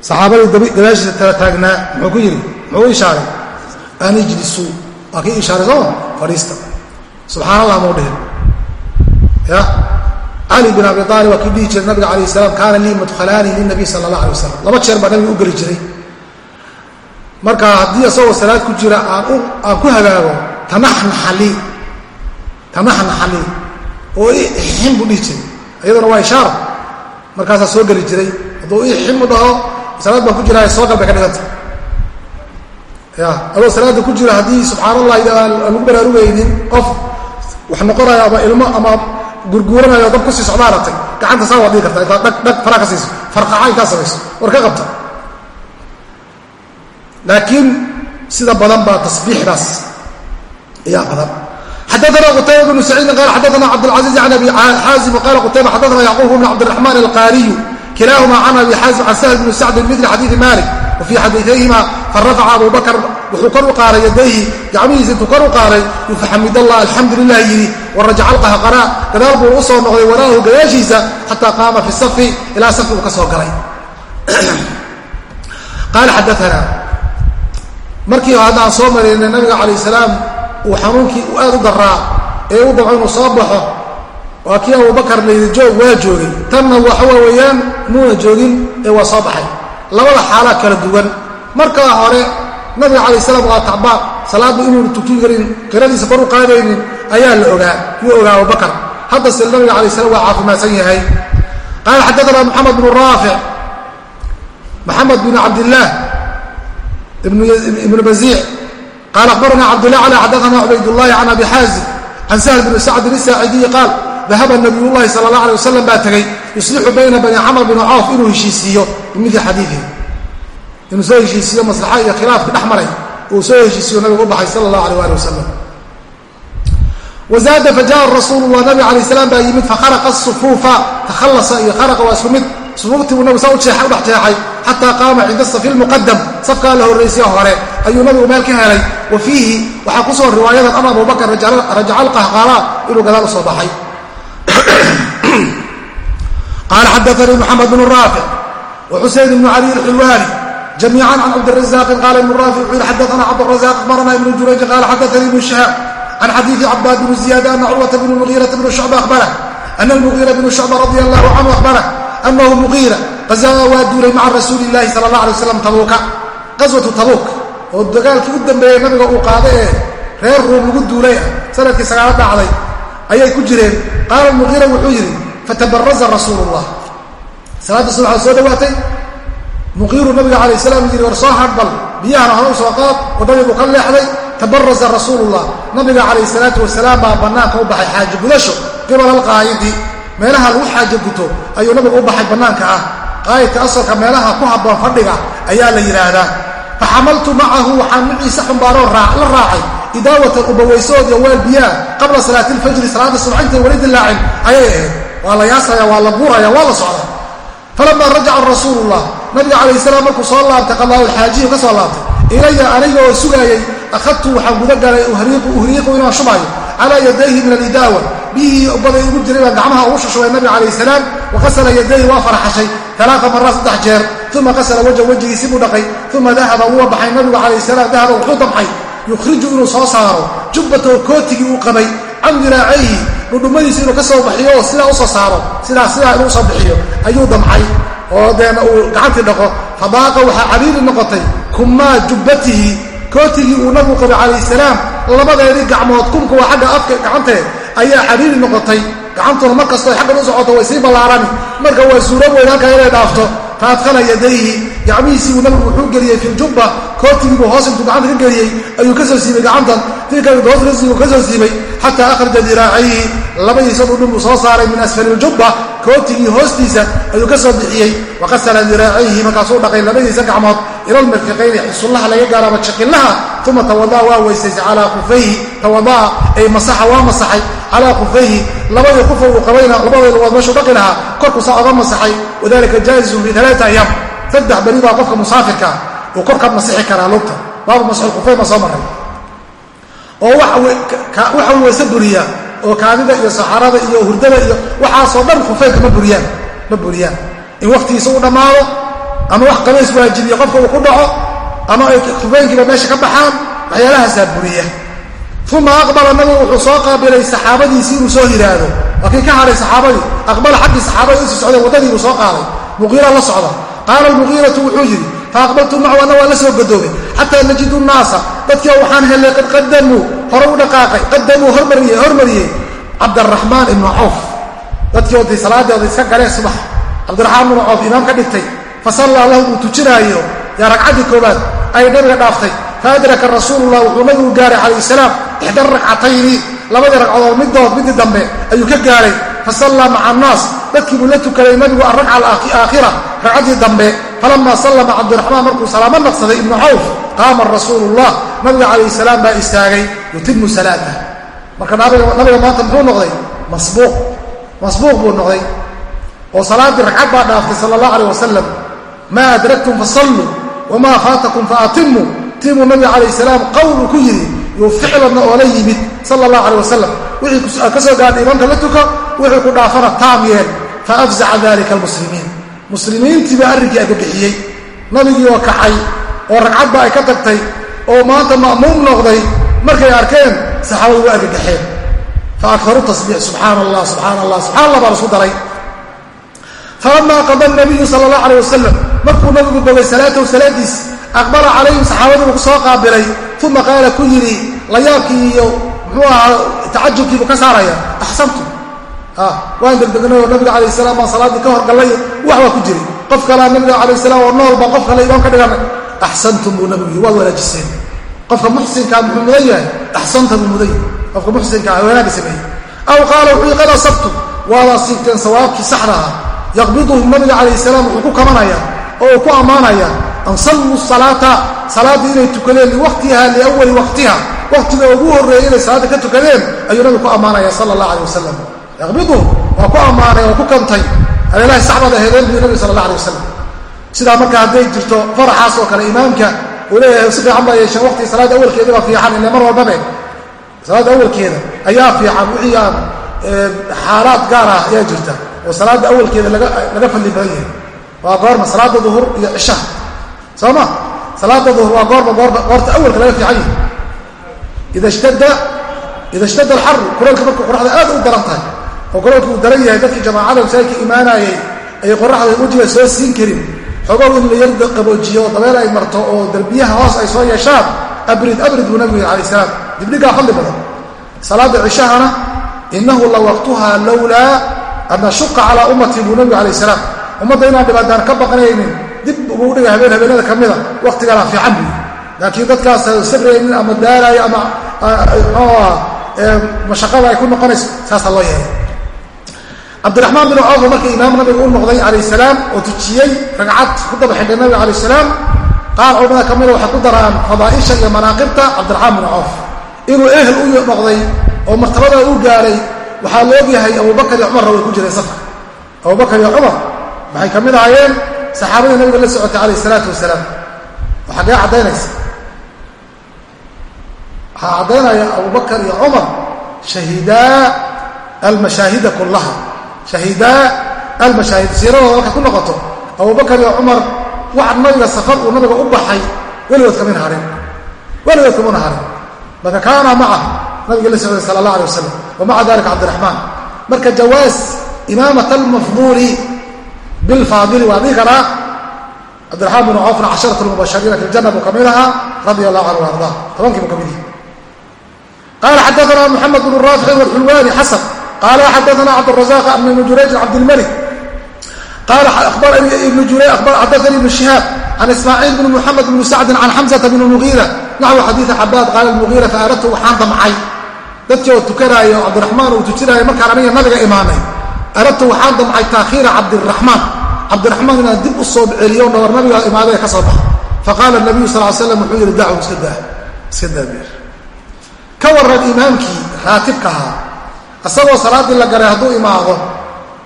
Saxaabadii gadaashiisa tala taagnaa muxuu ku yidhi? Muxuu ishaaray? An ijlisuu waa kii ishaaray fadhiista. Subxaan allah mau dhihin ya. Cali bin abi aalib waa kii dhihi jiray nabiga alayh salaam kaana lii madkhalaani linabiy sala allah alay wasalam laba jeer baa nabiga u geli jiray. Marka haddii isagoo salaad ku jira aan ku hagaago tanaxnaxali tanaxnaxali oo ixin buu dhihi jiray. Iyaduna waa ishaara markaasaa soo geli jiray. Hadduu ixim u dhaho salaad baan ku jiraay soo gal bay ka dhiganta ya adoo salaada ku jira haddii subxaan allah lagu baraarugaynin qof wax noqonayo ama ilmo ama gurguuranayo dab ku sii socdaa aragtay. Gacanta saa waad dhigi kartaa intaad dhag dhag faraa ka siiso farqaca intaa samayso. War ka qabta laakiin sida badan baa tasbiixdaas. Ayaa badan xadana qutayba bnu saciidin qala xadana cabdاlcaزiiz can abi xaazim qala qutayba xadana yacquub bn cabdالraxman alqaariyu kilahuma can abi xaazim can sahl bn sacd bimidli xadiidi malik wa fii xadiiayhima farafaca abu bakr wuxuu kor u qaaray yadayhi gacmihiisa intuu kor u qaaray yuu faxamid allah alxamdu lilah yidhi warajaca alqahqara gadaal buu u soo noqday waraahu gadaashiisa xataa qaama fi safi ilaa safi uu ka soo galay qaala xadaana markii haddaan soo maraynay nabiga calayh salaam uu xanuunkii aad u daraa ee u dabco inuu soo baxo waa kii abubakar layidhi joog waa joogay tanna waxa weeyaan muuna joogin ee waa soo baxay. Labada xaalaa kala duwan. Markaa hore nabiga calayh salaam waa tacbaan salaaddu inuunu tukin karin qiradiisa kor u qaadaynin ayaa la ogaa yuu ogaa abubakar haddase nabiga calayh salam waa caafimaadsan yahay. Qaala xaddaana moxamed bnu raafic maxamed bn cabdillaah ibnu baziic qaala akhbarana cabdullah cala xadaana cubaydullahi can abi xaazim can sahl bni sacdin isaacidiyi qaal dahaba nabiyullahi sala allah alay wasalam baa tegey yuslixu bayna bani camr bni cawf inuu heshiisiiyo bimili xadiidihi inuu soo heshiisiiyo maslaxa iyo khilaafki dhex maray uu soo heshiisiyo nabigu u baxay sala allah alay ali wasalam wazaada fajaءa rasuulu lah nabig alay salaam baa yimid fakharaqa asufuufa takhallasa iyo kharaqa waa isku mid sufuuftii buu nabigu saa u jeeay u dhex jeexay xataa qaama cinda safi lmuqadam safkaa la horraysiya hore ayuu nabigu meel ka helay. Wa fiihi waxaa ku soo riwaayadan an abubakr rajaca alqahqaala inuu gadaal u soo baxay. Qaala xadaanii muxamed bnu raafic wa xuseyn ibnu cali alxilwaani jamiican can cabdirazaqin qaala ibnu raafic wuxuu yihi xadaana cabdrazaq akhbarana ibnu jurayji qaala xadaanii ibnu shihaab can xadiidi cabaad bnu ziyaad ana curwata bnu mugiirata bnu shucba ahbarah ana almugiira bnu shucba radia allahu canhu ahbarah anahu muqiira qazaa waa duulay maca rasuuli illaahi sala allah alay waslam tabuuka qaswatu tabuuk oo dagaalkii u dambeeyey nabiga uu qaaday ee reer ruum lagu duulay ah sannadkii sagaala dhacday ayay ku jireen. Qaala muqiira wuxuu yidhi fatabaraza rasuulu llah salaadda subaxda soo dhowaatay muqiiru nabiga calayh salaam yidhi war soo hadbal biyahana hore u soo qaad waddadii buu ka leexday. Tabaraza rasuulullah. Nabiga calayh salaatu wasalaam baa bannaanka u baxay xaaji gudasho qibala alqaayidi meelaha lagu xaaja guto ayuu nabigu u baxay bannaanka ah. Qaayidka asalka meelaha ku habboon fadhiga ayaa la yidhaahdaa fa xamaltu macahu waxaan maciise xumbaaroo la raacay idaawatan ubawaysood iyo weel biyaa qabla salaati lfajri salaada subxintae weli dilaacin ayay ahayd waa la yaasaya waa la guuraya waa la socda falamaa rajaca rasuulullah nabiga calayh salaam markuu soo laabtay qadaa'ulxaajiyu ka soo laabtay ilaya aniga oo sugaayay akhadtu waxaan guda galay uhriiqu inaan shubayo calaa yadayhi min alidaawa. Biyihii baday ugu jiray baan gacmaha ugu shushubay nabiga calayh salaam waqasala yadayhi waa faraxashay. Alaaa maraat saddex jeer uma qasala wajha wejigiisi buu dhaqay uma dahaba wuua baxay. Nabigu calayh salaam dahaba wuxuu damcay yukhriju inuu soo saaro. Jubbatahu kootigii uu qabay can diraacayhi dhudhumadiisi inuu ka soo bixiyo oo sidaa u soo saaro sidaa sidaa inuu u soo bixiyo ayuu damcay oo deena uu gacantii dhaqo cariiri noqotay kumaa jubbatihi. Kootigii uu nabigu qabay calayh salaam labadeedii gacmood kumka waa xagga afka gacantee ayaa cariiri noqotay. Gacantuna mar kastoo xaggan u socoto way sii ballaarani. Marka waa suuro weyn halkaa inay dhaafto faadkhala yadayhi. Gacmihiisii uu nabigu wuxuu geliyey fi ljubba kootigiibuu hoos intuu gacanta ka geliyey ayuu ka soo siibay gacantan. Tinkahoostrasiibuu ka soo siibay xataa akhraja diraacayhi. Labadiisa dhudhun buu soo saaray min asfali ljubba kootigii hoostiisa ayuu ka soo bixiyey. Waqasala diraacayhi markaasuu dhaqay labadiisa gacmood. Ilalmirfiqayni xusullaha laga gaaraba jaqillaha uma tawadaa waa weysaysay calaa kufayhi tawadaa ay masaxa waa masaxay calaa kufayhi labadii kufa uu qabayna labadii lugood meeshuu dhaqi lahaa korkuusaa oga masaxay wadalika jaa'izun fi alaaa ayaam saddex beri baa qofka musaafirkaa uu korka masixi karaa lugta baabu waxa weyse buriya oo kaadida iyo saxarada iyo hurdada iyo waxaasoo dhan khufaynka ma buriyaan ma buriyaan in wakhtigiisa u dhammaado ama wax qabays waajibiyo qofka uu ku dhaco ama ay meesha ka baxaan waxyaalahaasaa buriya. Uma aqbala nabigu wuxuu soo qaabilay saxaabadiisii inuu soo yidhaahdo waa ka hadhay saxaabadii aqbala xaggii saxaabadii u sii socday waddadii buu soo qaaday. Muqiira la socda. Qaala almuqiiratu wuxuu yidhi faaqbaltu macu anna waa la soo gadoobay. Xataa najidu nnaasa dadkii waxaan helay qad qadamuu hore u dhaqaaqay qadamuu hormariyey cabdaraxmaan ibnu cawf dadkii oday salaadeeda iska galee subax. Cabdiraxmaan binu coof imaam ka dhigtay. Fa sallaa lahu uu tujinaayo yaa ragcaddii koobaad ay nabiga dhaaftay. Fa adraka rasuulullah wuxuu nabigu gaaray calayh salaam ixda rakcatayni labadii ragcadood midood midii dambe ayuu ka gaaray. Fa sallaa maca annaas dadkii buu la tukaday nabigu alrakca alaakhira ragcaddii dambe. Falama sallama cabdiraxmaan markuu salaamo naqsaday ibnu cawf qaama rasuulullah nabiga calayh salaam baa istaagay yutimu salaatah marka nabiga maanta muxuu noqday? Masbuuq. Masbuuq buu noqday. Oo salaaddii ragcad baa dhaaftay sala allah aleh wasalam maa adraktum fasalluu wamaa faatakum faatimu timuu nabiga calayh salaam qowluu ku yidhi yuu ficlanna oola yimid sala allah aleh wasalam wixii ka soo gaadhay imaamka la tuko wuxuu ku dhaafana taam yeel faafzaca dalika almuslimiin. Muslimiintiibaa arrinkii agabixiyey nabigii oo kacay oo ragcadba ay ka tagtay oo maanta ma'muum noqday markay arkeen saxaabadu waa argagaxeen fa akaru tasbiix subxaana allah subxaana allah subxana allah baa lasku daray falamaa qada nabiyu sala allah aleh wasalam markuu nabigu bogay salaatahu salaadiis aqbala calayhim saxaabadiibu ku soo qaabilay uma qaala ku yidhi layaabkii iyo muxuu ahaa tacajubkiibuu ka saaraya axsantum waan degdegnay oo nabiga calayh salam baan salaaddii ka horgallay wax waa ku jiri qof kalaa nabiga calayh salaam oo nool baa qof kale imaam ka dhiganay axsantum buu nabigu yii waad wanaajiseen qofka muxsinkaa muxuu mudan yahay axsanta buu mudan yahay qofka muxsinkaa wanaagga sameeyey aw qaala wuxuu qad asabtum waadaa siigteen sawaabkii saxda ah yaqbiduhum nabiga calayh salaam wuxuu ku kabanayaa oo uu ku ammaanayaa an salluu salaata. Salaaddii inay tukadeen liwaqtiha liawali waqtiha. Waqtiga ugu horreeyay inay salaadda ka tukadeen ayuu nabigu ku ammaanaya sala allah aleh wasalam yaqbiduhum waa ku ammaanay oo ku kantay aleelahay saxbada heedeen buu nabiga sala allah aleh wasalam sidaa marka hadday jirto faraxaas oo kale imaamka uu leeyahay si fiican baa yeesheen waqtiga salaadda awalkeeda baa fiican ile mar walbabe salaadda awalkeeda ayaa fiican wixii aan xaalaad gaar ah ayaa jirta oo salaadda awalkeeda laga fadli badan yahay. Waa goorma salaada duhur iyo cishaha soo ma salaada duhur waa goorma goorta awalka laga fiican yahay. Ida shtada ida shtada alxaru kulaylka markuu qoraxda aad u daran tahay oo kulaylka uu daran yahay dadkii jamaacada masaajidka imaanayay ayay qoraxda wejiga soo siin karin. Xogow in la yar qaboojiyo oo dabeel ay marto oo derbiyaha hoos ay soo yeeshaan abrid abrid buu nabigu yiri alayh salaam. Dibdhigaa fadli badan. Salaada cishahana inahu la waqtuha lowlaa an ashuqa calaa ummatii buu nabigu alayh salaam. Ummadda inaan dhibaataan ka baqnaynin dib buu dhiga habeen habeenada ka mida waqtigana fiican buu laakiin dadkaas sabraynin ama daalaayo ama mashaqada ay ku noqonayso saasaa loo yeelay. Cabdiraxmaan bin cawf markii imaam nabiga u noqday calayh salaam oo tujiyey ragcad ku daba xidhay nabiga calayh salaam qaar culamada ka mida waxay ku daraan fadaa'isha iyo manaaqibta cabdiraxmaan bin cawf. Inuu ehel u noqday oo martabada u gaaray waxaa la ogyahay abubakar iyo cumarna way ku jireen safka abubakar iyo cumar waxay ka mid ahaayeen saxaabadii nabiga la socotay calayh isalaatu wasalaam. Waxaa kaga caddaynaysa. Waxaa caddaynaya abubakar iyo cumar shahidaa almashaahida kullaha. Shahidaa almashaahid siiradooda markay ku noqoto abubakar iyo cumar wax nabiga safar uu nabiga u baxay weligood kamina harin. Weligood kamuna harin. Marka kaana maca nabiga la socday sala allah alay wasalam wa maca dalika cabdiraxmaan marka jawaas imaamat almafduuli bilfaadili waa dhihi karaa cabdiraxmaan bin cawfna casharat lmubashariina fi ljana buu ka mid ahaa radia allahu canhu arda tobankii buu ka mid yahay. Qala xadaana mxamed bn raafici wxulwani xasan. Qala xadaana cabdrazaq an ibn jurayj cabdilmalik qala xadaanii ibn shihaab can ismaaciil bn muxamed bn sacdin can xamzata bn mugiira. Naxwu xadiii cabaad qaala mugiira faaradtu waxaan damcay dadkii tukanaayo cabdiraxmaan uu tujinaayo markaan aniga nabiga imaanay. Aradtu waxaan damcay taakhiira cabdiraxmaan cabdiraxmaan inaan dib u soo celiyo dhabar nabiga imaadee ka soo baxa faqaala nabiyu sal slam wuxuu yihi dachu iska daa iska daa ka waran imaamkii raatibka ahaa isagoo salaaddii la garay hadduu imaado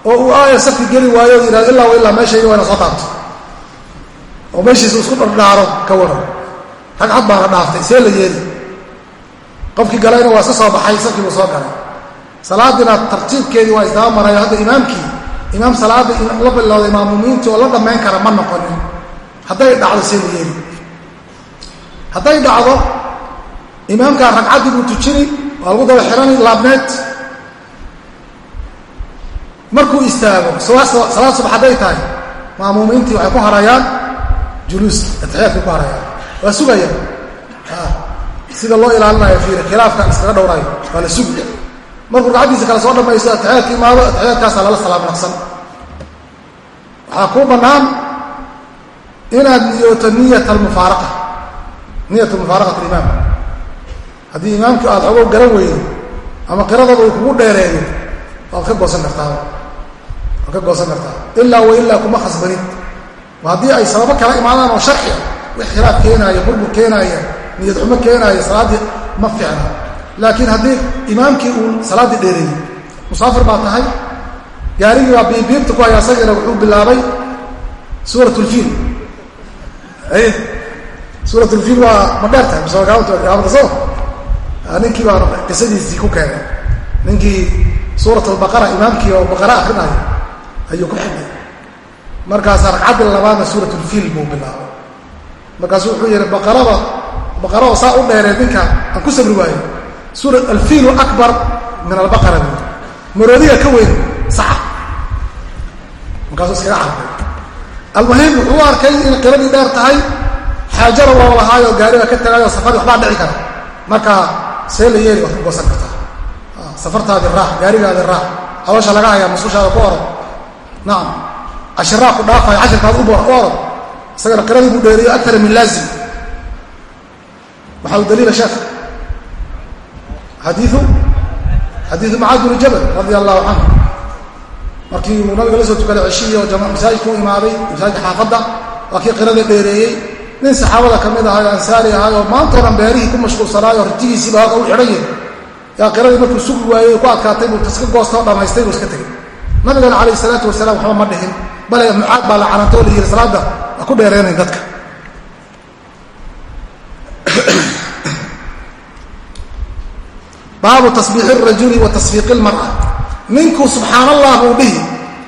oo uu aaya safki geli waayo o yidhahdo illaa wa illaa meeshayga wayna soo dhaafto oo meeshiisa isku dhardhaaro ka waran ragcad baana dhaaftay see la yeeli qofkii galayna waa iska soo baxay safkii buu soo galay. Salaadiina tartiibkeedii waa isdaba marayo hadda imaamkii. Imaam salaadda la bilowday maamuumiintii oo la dhammayn kara ma noqonin. Hadday dhacdo see la yeeli hadday dhacdo imaamkaa ragcaddii buu tujini waa lagu daba xihani laabneed. Markuu istaago salaad subax hadday tahay maamuumiintii waxay ku harayaan juluuski atixiyaadkay ku harayaan. Waa sugaya sida loo ilaalinayo fiiri khilaafka iskaga dhowraayo waa la sugi markuu ragcaddiisa kale soo dhamaysto atixiyaadka imaado atixiyaadkaasaa lala salaam naqsan waxaa kuu bannaan inaad niyooto niyat almufaaraqa niyat mufaaraqat alimaam haddii imaamku aad xogow garan weydo ama qiradooda uu kugu dheereeyo waad ka goosan kartaa. Waad ka goosan kartaa. Ilaa wa ilaa kuma khasbanid haddii ay sababo kala imaadaan oo sharci ah wix khilaaf keenaaya burbur keenaaya niyad xumo keenaaya salaaddii ma fiicna. Laakiin haddii imaamkii uu salaaddii dheereeyey musaafir baa tahay gaarigii baa biibiibta ku haya asagana wuxuu bilaabay suurat lfiil suurat lfiil waa ma dheer tahay misgaabada soo. Ninkii baa qisadiisii ku keenay. Ninkii suurat albaqara imaamkii oo baqara akrinaya ayuu ku xigay markaasa ragcaddii labaadna suurat lfiil buu bilaabay. Markaasu wuxuu yihi baqarada baqarada saa u dheeree ninka aan ku sabri waayo suura alfiilu akbar min albaqara bu maroodiga ka weyn saca markaasuu iskaga carday almuhim wuxuu u arkay in qiradii dheer tahay xaajara waa lahaayo gaariga ka tagaayo safari waxbaa dhici kara. Marka see la yeeli waad ku goosan kartaa safartaadi raax gaarigaadi raax hawasha laga hayaa masushaada ku orod nacam cashiraa ku dhaafayo cashirkaad u orod isagana qiradii buu dheeriyo akara min laazim waxaa u daliila sheekh? Xadiiu mucaad binu jabal radia allahu canhu markii uu nabiga la soo tukaday ceshiyi oo masaajidka u imaaday masaajidka xaafadda waa kii qirada dheereeyey. Nin saxaabada ka mid ahay o ansaari ahay oo maantao dhan beerihii ku mashquulsanaayo ritigiisiiba halka u xidhan yahay. Yaa qiradii markuu sugi waayey ku adkaatay buu iska goostoo dhammaystay buu iska tegey. Nabigana calayh isalaatu wasalaam waxba ma dhihin. Bale mucaad baa la canantoo la yihi salaadda ha ku dheereenayn dadka baabu tasbiixi rajuli wa tasfiiqi lmara ninkuu subxaan allah buu dhihi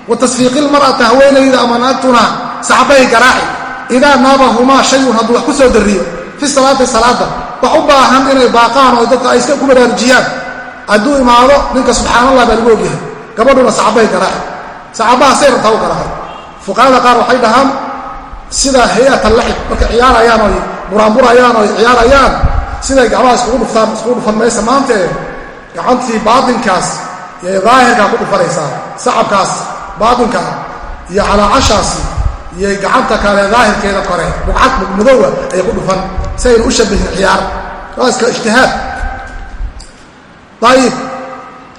wa tasfiiqi lmar'ata haweenayda ama naagtuna sacbay garaaci. Idaa naabahumaa shayun hadduu wax ku soo dariyo fi salaati salaada wax u baahan inay baaqaan oo dadka ay iska ku baraarujiyaan. Hadduu imaado ninka subxaan allah baa lagu ogyahay. Gabadhuna sacbay garaaci. Sacabaha say rabtaa u qaar waxay dhahaan sida hay'at alaxib markay ciyaarayaan buraanburayaan oy ciyaarayaan siday gacmaha iskugu dhuftaan iskugu dhufan maysa maantee? Gacantii baatinkaas iyo daahirkaa ku dhufanaysaa sacabkaas baatinka ah iyo calaacashaasi iyo gacanta kale daahirkeeda kore bugcad mugmadowa ayay ku dhufan. Si ayna u shabihin ciyaar. Waa iska ijtihaad. Ayib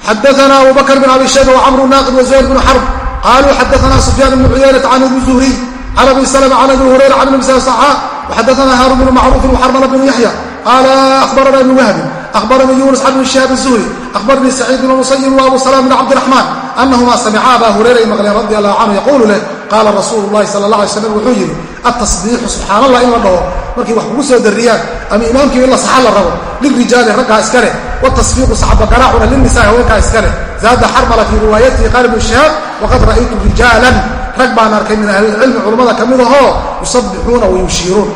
xadaana abu bakr bn abi shayba wcamru naaqid wazuhayr bnu xarb qaaluu xadaana sufyaan bnu cuyaynata can abi zuhriy can abi slma can abi hurayra can ibn saxa waxadaana haarun bnu macruufin waxarmala bnu yaxya qaala ahbarana ibnu wahbin ahbaranii yunus can ibn shihaab الzuhri ahbaranii saciid bn musayib wa abu salam bn cabdiraxmaan anahuma samica aba hurayra ay maqleen radi allahu canhu yaquulu leh qaala rasuulu llahi sala allah alay slam wuxuu yidhi altasbiixu subxaan allah in la dhaho markay wax kugu soo darriyaan ama imaamkii in la saxa la rabo lilrijaali raggaa iska leh watasfiiqu saxabagaraacuna lilnisaai haweenkaa iska leh zaada xarmala fii riwaayatihi qaala ibnu shihaab waqad ra'aytu rijaalan rag baan arkay min ahlilcilmi culummada ka mid ahoo yusabixuuna wayushiiruun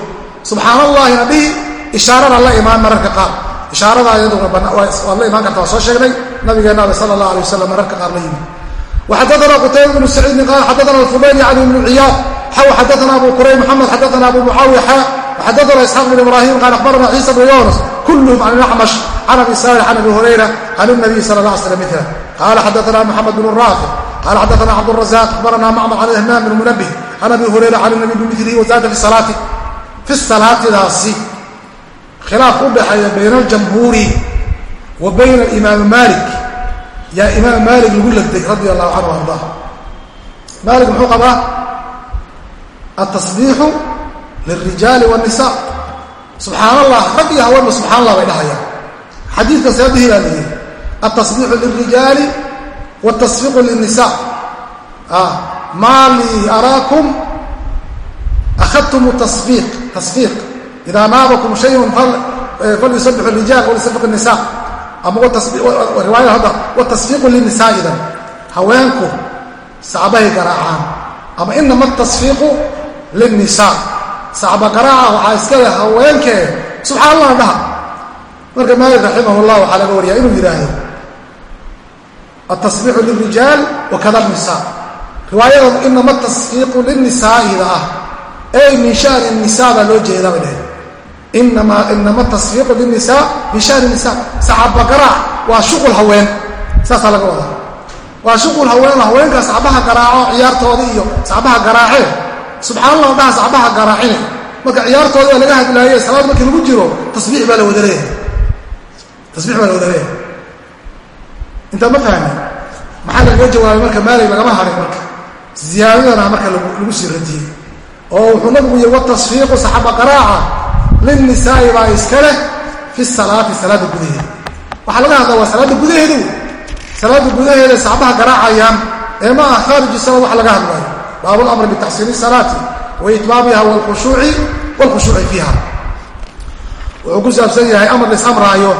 subxaan allahina dhihi ishaarana la imaan mararka qaar. Ishaarada iyaduna waad la imaan karta waa soo sheegnay nabigeenna ale sala allah alay wasalam mararka qaar la yimid waxadana qutayba bnu saciidin qaal xadana alfubayl yacni bnu ciyaad xaw xadana abu kurayb maxamed xadana abu mucaawiya xaa xadana isxaaq bin ibraahim qaal akhbarana ciisa bnu yunus kulluhum can ilacmash can abi saalix can abi hurayra can ilnabiy sala allah alay slam mila qaala xadana maxamed bnu raafic qala xaddaana cabdrazaq akhbarana macmar can ihmaam bn munabih can abi hurayra can nabi bimilihi wazaada fi salaati fi salaatidaasi khilaaf u dhexeeya bayna aljamhuuri wa bayna imaam maalik yaa imaam maalik lagu lagday radia allahu canhu arda maalik muxuu qabaa atasbiixu lilrijaali wاnisa subxaan allah rag iyo haweenba subxaan allah bay dhahayaan xadiidka seedihiibaa la yidhi atasbiixu lilrijaali watasfiqu linnisaa ah, maa lii araakum akhadtum tasfiiq tasfiiq idaa naabakum shayun eh, falyusabbixu rijaal walyusabiq nisa ama riwaayada hadda watasfiiqu linnisaa idan haweenku sacbahay garaacaan. Ama inama atasfiiqu linnisaa sacba garaaca waxaa iskale haweenkee subxaan allah dhaha. Marka maalik raximah llah waxaa laga waryaa inuu yidhaahdo atasbiixu lilrijaal wakada nisaa riwaayada inama tasfiiqu lilnisaa'ida ah ey min shani nisaa baa loo jeedaa bay dhaheen inama tasfiiqu linisa min shani nisa sacabagaraac waa shuqul haween saasaa laga wadaa waa shuqul haweenla haweenkaa sacbaha garaaco ciyaartoodii iyo sacbaha garaacee subxaanallah dhaha sacbaha garaacine marka ciyaartoodii baa laga hadlaaye salaad markii lagu jiro tasbiix baa la wada leeyahay tasbiix baa la maxaa lagaga jawaabay marka maalig lagama harin marka? Ziyaadadana marka lagu sii radiyey oo wuxuu nabigu yihi watasfiiqu saxaba qaraaca lilnisaa'i baa iska fi salaati salaada gudaheeda waxaa laga hadlaa waa salaada gudaheeda salaada gudaheeda saxbaha garaacayaan ee ma ah khaariji salaad wax laga hadlaayo? Baabu lamri bitaxsiini salaati wa itmaabiha wlkhushuuci wlkhushuuci fiiha. Wuxuu ku saabsan yahay amar lasamraayo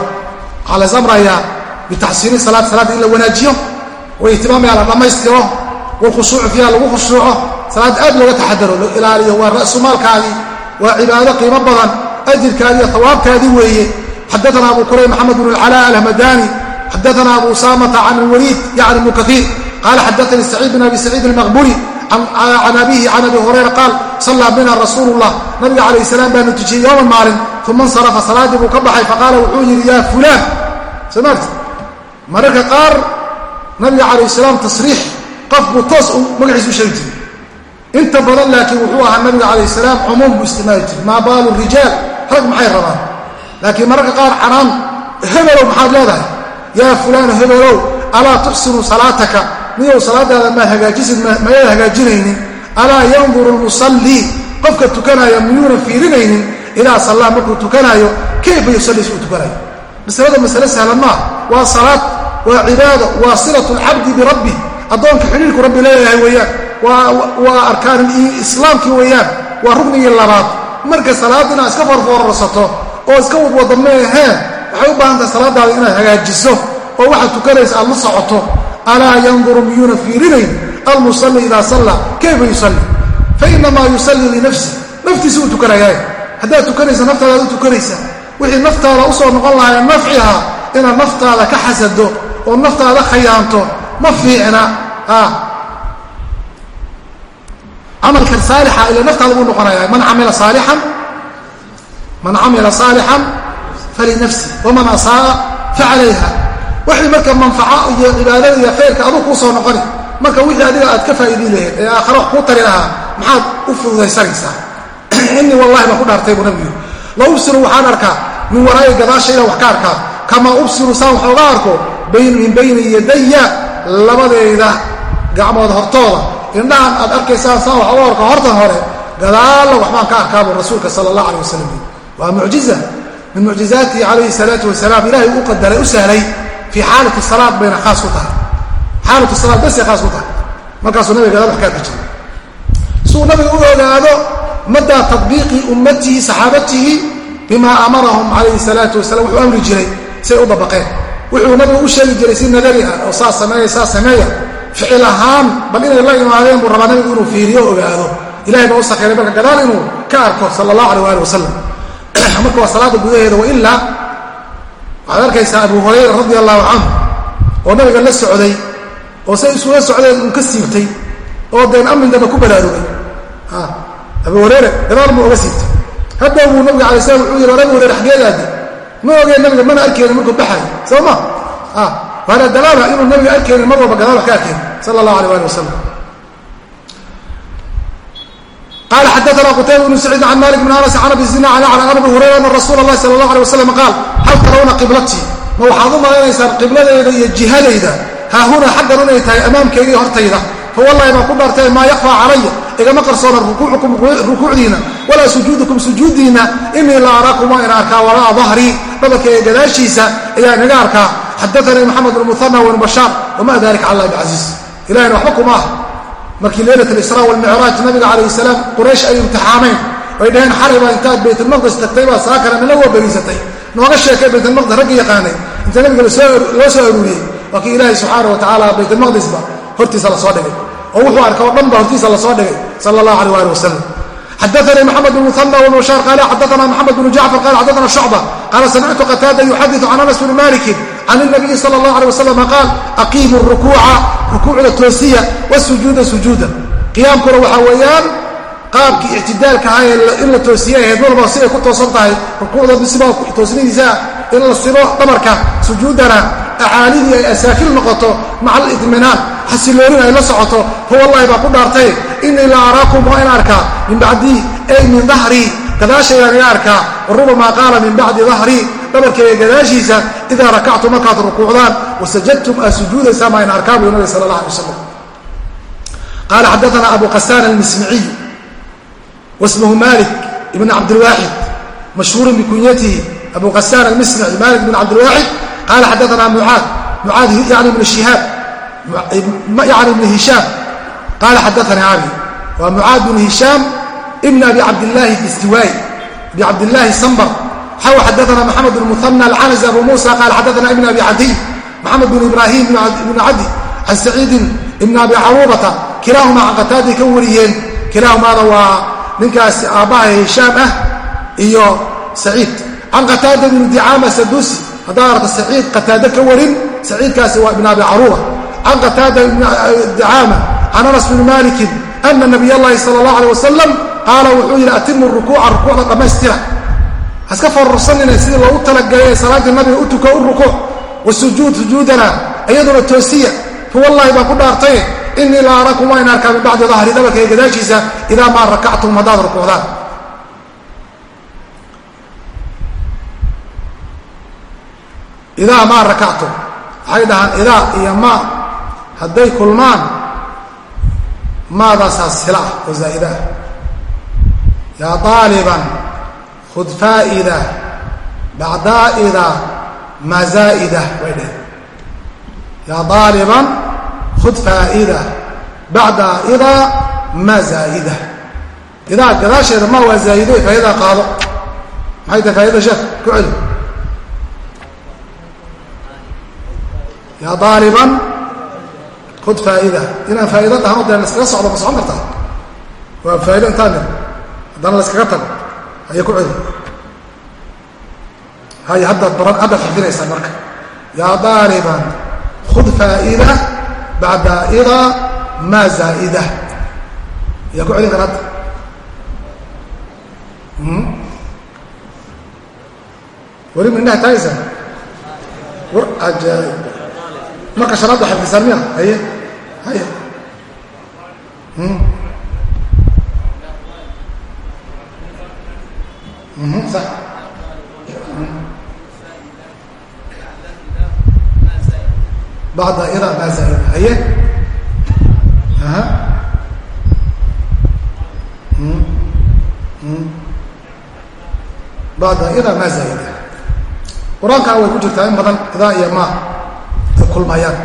waxaa lasamrayaa bitaxsiini salaat salaadda in la wanaajiyo wa ihtimaamiha la dhammaystiro walkhushuucu fiiha lagu khushuuco salaad aad looga taxadaro loo ilaaliyo waa ra'sumaalkaadii waa cibaado qiimo badan ajirkaadi iyo hawaabkaadii weeye xadaana abu kurayb maxamed bn اlcala alhamadani xadaana abu usamata can اlwaliid yacni ibnu kaiir qaala xadaanii saciid bin abi saciid almaqburi can abihi can abi hurayra qaal sallaa bina rasuulu llah nabiga calayh salaam baanu tujiyey yowman maalin uma insarafa salaaddii buu ka baxay faqaala wuxuu yidhi yaa fulaan soo maarti mararka qaar nabiga calayh salaam tasriix qof buu toos magaciisa u sheegi jiray. Inta badan laakiin wuxuu ahaa nabiga calayh salaam cumuum buu isticmaali jiray. Maa baalu rijaal rag maxay rabaan? Laakiin mararka qaar canaan hebelow maxaad leedahay? Yaa fulaanu hebelow alaa tuxsinu salaataka? Midow salaadaada maad hagaajisid mayaad hagaajinaynin? Alaa yanduru lmusallii qofka tukanaya miyuuna fiirinaynin? Idaa sallaa markuu tukanaayo kayfa yusalli si uu tukanayo masalada masale sahlan maa waa salaad waa cibaado waa silatu lcabdi birabbi addoonka xidhiirku rabbi leeyahay weeyaan. Waa arkaan islaamkii weeyaan. Waa ruknigii labaad. Marka salaad inaad iska forfoorarsato oo iska wadwada meehee waxay u baahan tahay salaadaada inaad hagaajiso oo waxaad tukanaysa aad la socoto. Alaa yanduru miyuuna fiirinayn? Almusalli idaa salla. Kayfa yusalli? Fainamaa yusalli linafsi naftiisa uu tukanayaa haddaad tukanaysa naftaadaad u tukanaysa. Wixii naftaada u soo noqon lahaa nafciha inaad naftaada ka xasado oo naftaada khayaanto ma fiicna. Camalkan saalixa ila naftaada buu noqonaya man camila saalixan man camila saalixan falinafsi waman asaaa facalayha wixii marka manfaco iyo cibaadada iyo khayrka aduu kuu soo noqoni marka wixii adiga aad ka faa'iidiin lahayd ee aakhare wax kuu tari lahaa maxaad u fududaysanaysaa innii wallahi baan ku dhaartay buu nabigu la ubsiru waxaan arkaa min waraayi gadaashayda wax ka arkaa kamaa ubsiru saan wax oga arko min bayni yadaya labadayda gacmood hortooda. Indhahan aad arkaysaan saan wax oga arko hortan hore gadaalla waxbaan ka arkaabuu rasuulka sala allah aleh wasalam waa mucjiza. Min mucjizaatihi calayhi salaatu wasalaam ilahay u qadaray u sahlay fii xaalati salaad bayna khaas ku tahay. Xaalatu salaad basay khaas ku tahay. Markaasuu nabiga gadaal wax ka arki jiray. Suu nabiga u ogaado maddaa tadbiiqi ummatihi saxaabatihi bima amarahum calayhi salaatu wasalam wuxuu amri jiray say u dabaqeen wuxuu nabigu u sheegi jiray si nadari ah oo saas sameeya saas sameeya. Ficil ahaan bal inay la imaadeen buu rabaa nabigu inuu fiiriyo ogaado. Ilahay baa u sakhiray marka gadaal inuu ka arko sala allahu aleh waali wasalam marka waa salaada gudaheeda wailaa waxaad arkaysaa abu hurayra radi allahu canhu oo nabiga la socday oo say isula socdeen uu ka siibtay oo deen amin damba ku baraarugay. Abu hureyre gadaal buu oga siibtay. Hadda buu nabiga alay slam wuxuu yidhi abu hureyre xageedaade ma ogeen nabiga mana arkeenin markuu baxay soo ma waana dalaala inuu nabiga arkeenin mar walba gadaal wax ka arkeen sala allahu alay ali wasalam qala xadaana qutayba bnu saciid can malik bn anas can abi zina can abi hurayra ana rasuula اlahi sala اlah alay wasalam qaal hal tarawna qiblatii ma waxaad u malanaysaan qibladayda iyo jihadayda? Haahuna xaggan inay tahay amaamkayga iyo hortayda fawallahi baan ku dhaartay maa yakfaa calaya igama qarsoona rukuucdiina. Walaa sujuudukum sujuuddiinna inii la araakum waa ina arkaa walaa dahrii dhabarkayga gadaashiisa ayaa inaga arkaa. Xadaanii maxamed bn muhana wbn bashaar wama dalika cala bi casiiz ilahina waxba kuma ah. Markii leylat alisraa walmicraaj nabiga calayh salaam quraysh ay imtixaameen ay dhaheen xalay baa intaad baytulmaqdis tagtay baa saakana nala waaberiisatay nooga sheekay baytulmaqdis ragga yaqaanay. Inta nabiga loo soo aruuriyey. Waa kii ilaahay subxaana wa tacaala baytulmaqdisba hortiisa la soo dhigay. Oo wuxuu arka oo dhan ba hortiisa la soo dhigay sala allahu aleh ali wasalam xadaanii maxamed bn muhana wbn bashaar qaala xadaana maxamed bnu jacfar qala xadaana shucba qaala samictu qataada yuxadiu can anas bni malikin can nabiyi sala allah aleh wasalam qaal aqiimu rukuuca rukuucda toosiya wasujuuda sujuuda qiyaamkuna waxaa weeyaan qaabkii ictidaalka ahaa ee in la toosiye ahayd walba siday ku toosan tahay rukuucda sibaa toosnadiisa in la sibo dhabarka sujuudana acaalidii ay asaafil noqoto maca alitminaan xasiloonin ay la socoto huwallahi baa ku dhaartay inii la araakum waa in arkaa min bacdii ay min dahrii gadaashayaan iga arkaa rubamaa qaala min bacdi dahrii dhabarkayga gadaashiisa idaa rakactu markaad rukuucdaan wasajadtum aad sujuudaysaan in arkaa buu nabi sala allah alay wasalam qaala xadaana abu qasaan almismiciy wasmuhu malik ibn cabdilwaaxid mashhuurun bikunyatihi abu qasaan almismici malik bn cabdilwaaxid qaala xadaana mucaad mucaad yani ibn shihaab yani ibn hishaam qaala xadaanii abi waa mucaad bn hishaam ibn abi cabdillaahi distiwaay abi cabdillaahi sambar xaw xadaana maxamed bn muhana alcanasi abu muusa qaala xadaana ibn abi cadiy maxamed bn ibraahim ibn cadi can saciidin ibn abi caruubata kilaahumaa can qataadii ka wariyeen kilaahumaada waa ninkaasi aabbaha hishaam ah iyo saciid can qataada bni dicaama sadusi haddaad aragto saciid qataade ka warin saciidkaasi waa ibn abi caruuba can qataada ibn dicaama can anas bni malikin ana nabiy allahi sala allah aleh wasalam qaala wuxuu yidhi atimu rukuuca rukuucda dhammaystira haska fororsanina sidii loogu talagalay ee salaaddii nabiga u tuko u rukuuc wasujuud sujuudana iyaduna toosiya fuwallahi baan ku dhaartay inii la arakum waa in arkaa min bacdi dahri dhabarkayga gadaashiisa idaa maa rakactum haddaad rukuucdaan idaa maa rakactum waxay dhahaan idaa iyo kulmaan maadaasaa sila ah oo zaa'ida ah yaa aaliban khud faa'ida bacdaa'ida mazaa'ida way dheheen yaa aaliban khud faa'ida bacda idaa maa zaa'ida idaa gadaasheeda maa waa zaa'ido faa'idaa qaado maxay tahay faa'ida sheekh ku celi yaa aaliban khud faa'ida inaan faa'ido dhahno dee laskaga socdo ma socon kartaa? Waa faa'ido intaan haddana layskaga tago. Ayay ku celi hay haddaad baran haddaad xifdinaysaa marka. Yaa daaliban khud faa'ida bacda idaa maa zaa'ida ayaa ku celin kara hadda. Weli mindhaha taagaysaa war ajaa'ib marka shanaadda xifdisaan miya haye. Haye. Sax bacda idaa maa zaa'ida haye. Aha. Bacda idaa maa zaa'ida qur'aankaa way ku jirtaa in badan idaa iyo ay kulmayaan.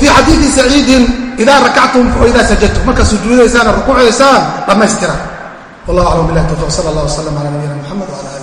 Fii xadiidi saciidin idaa rakactum idaa sajadtum. Markaad sujuudaysaan rukuucdaysaan dhammaystira wallah aclam bilah tawfiq sala allah wasalam ala nabiyina mxamed wala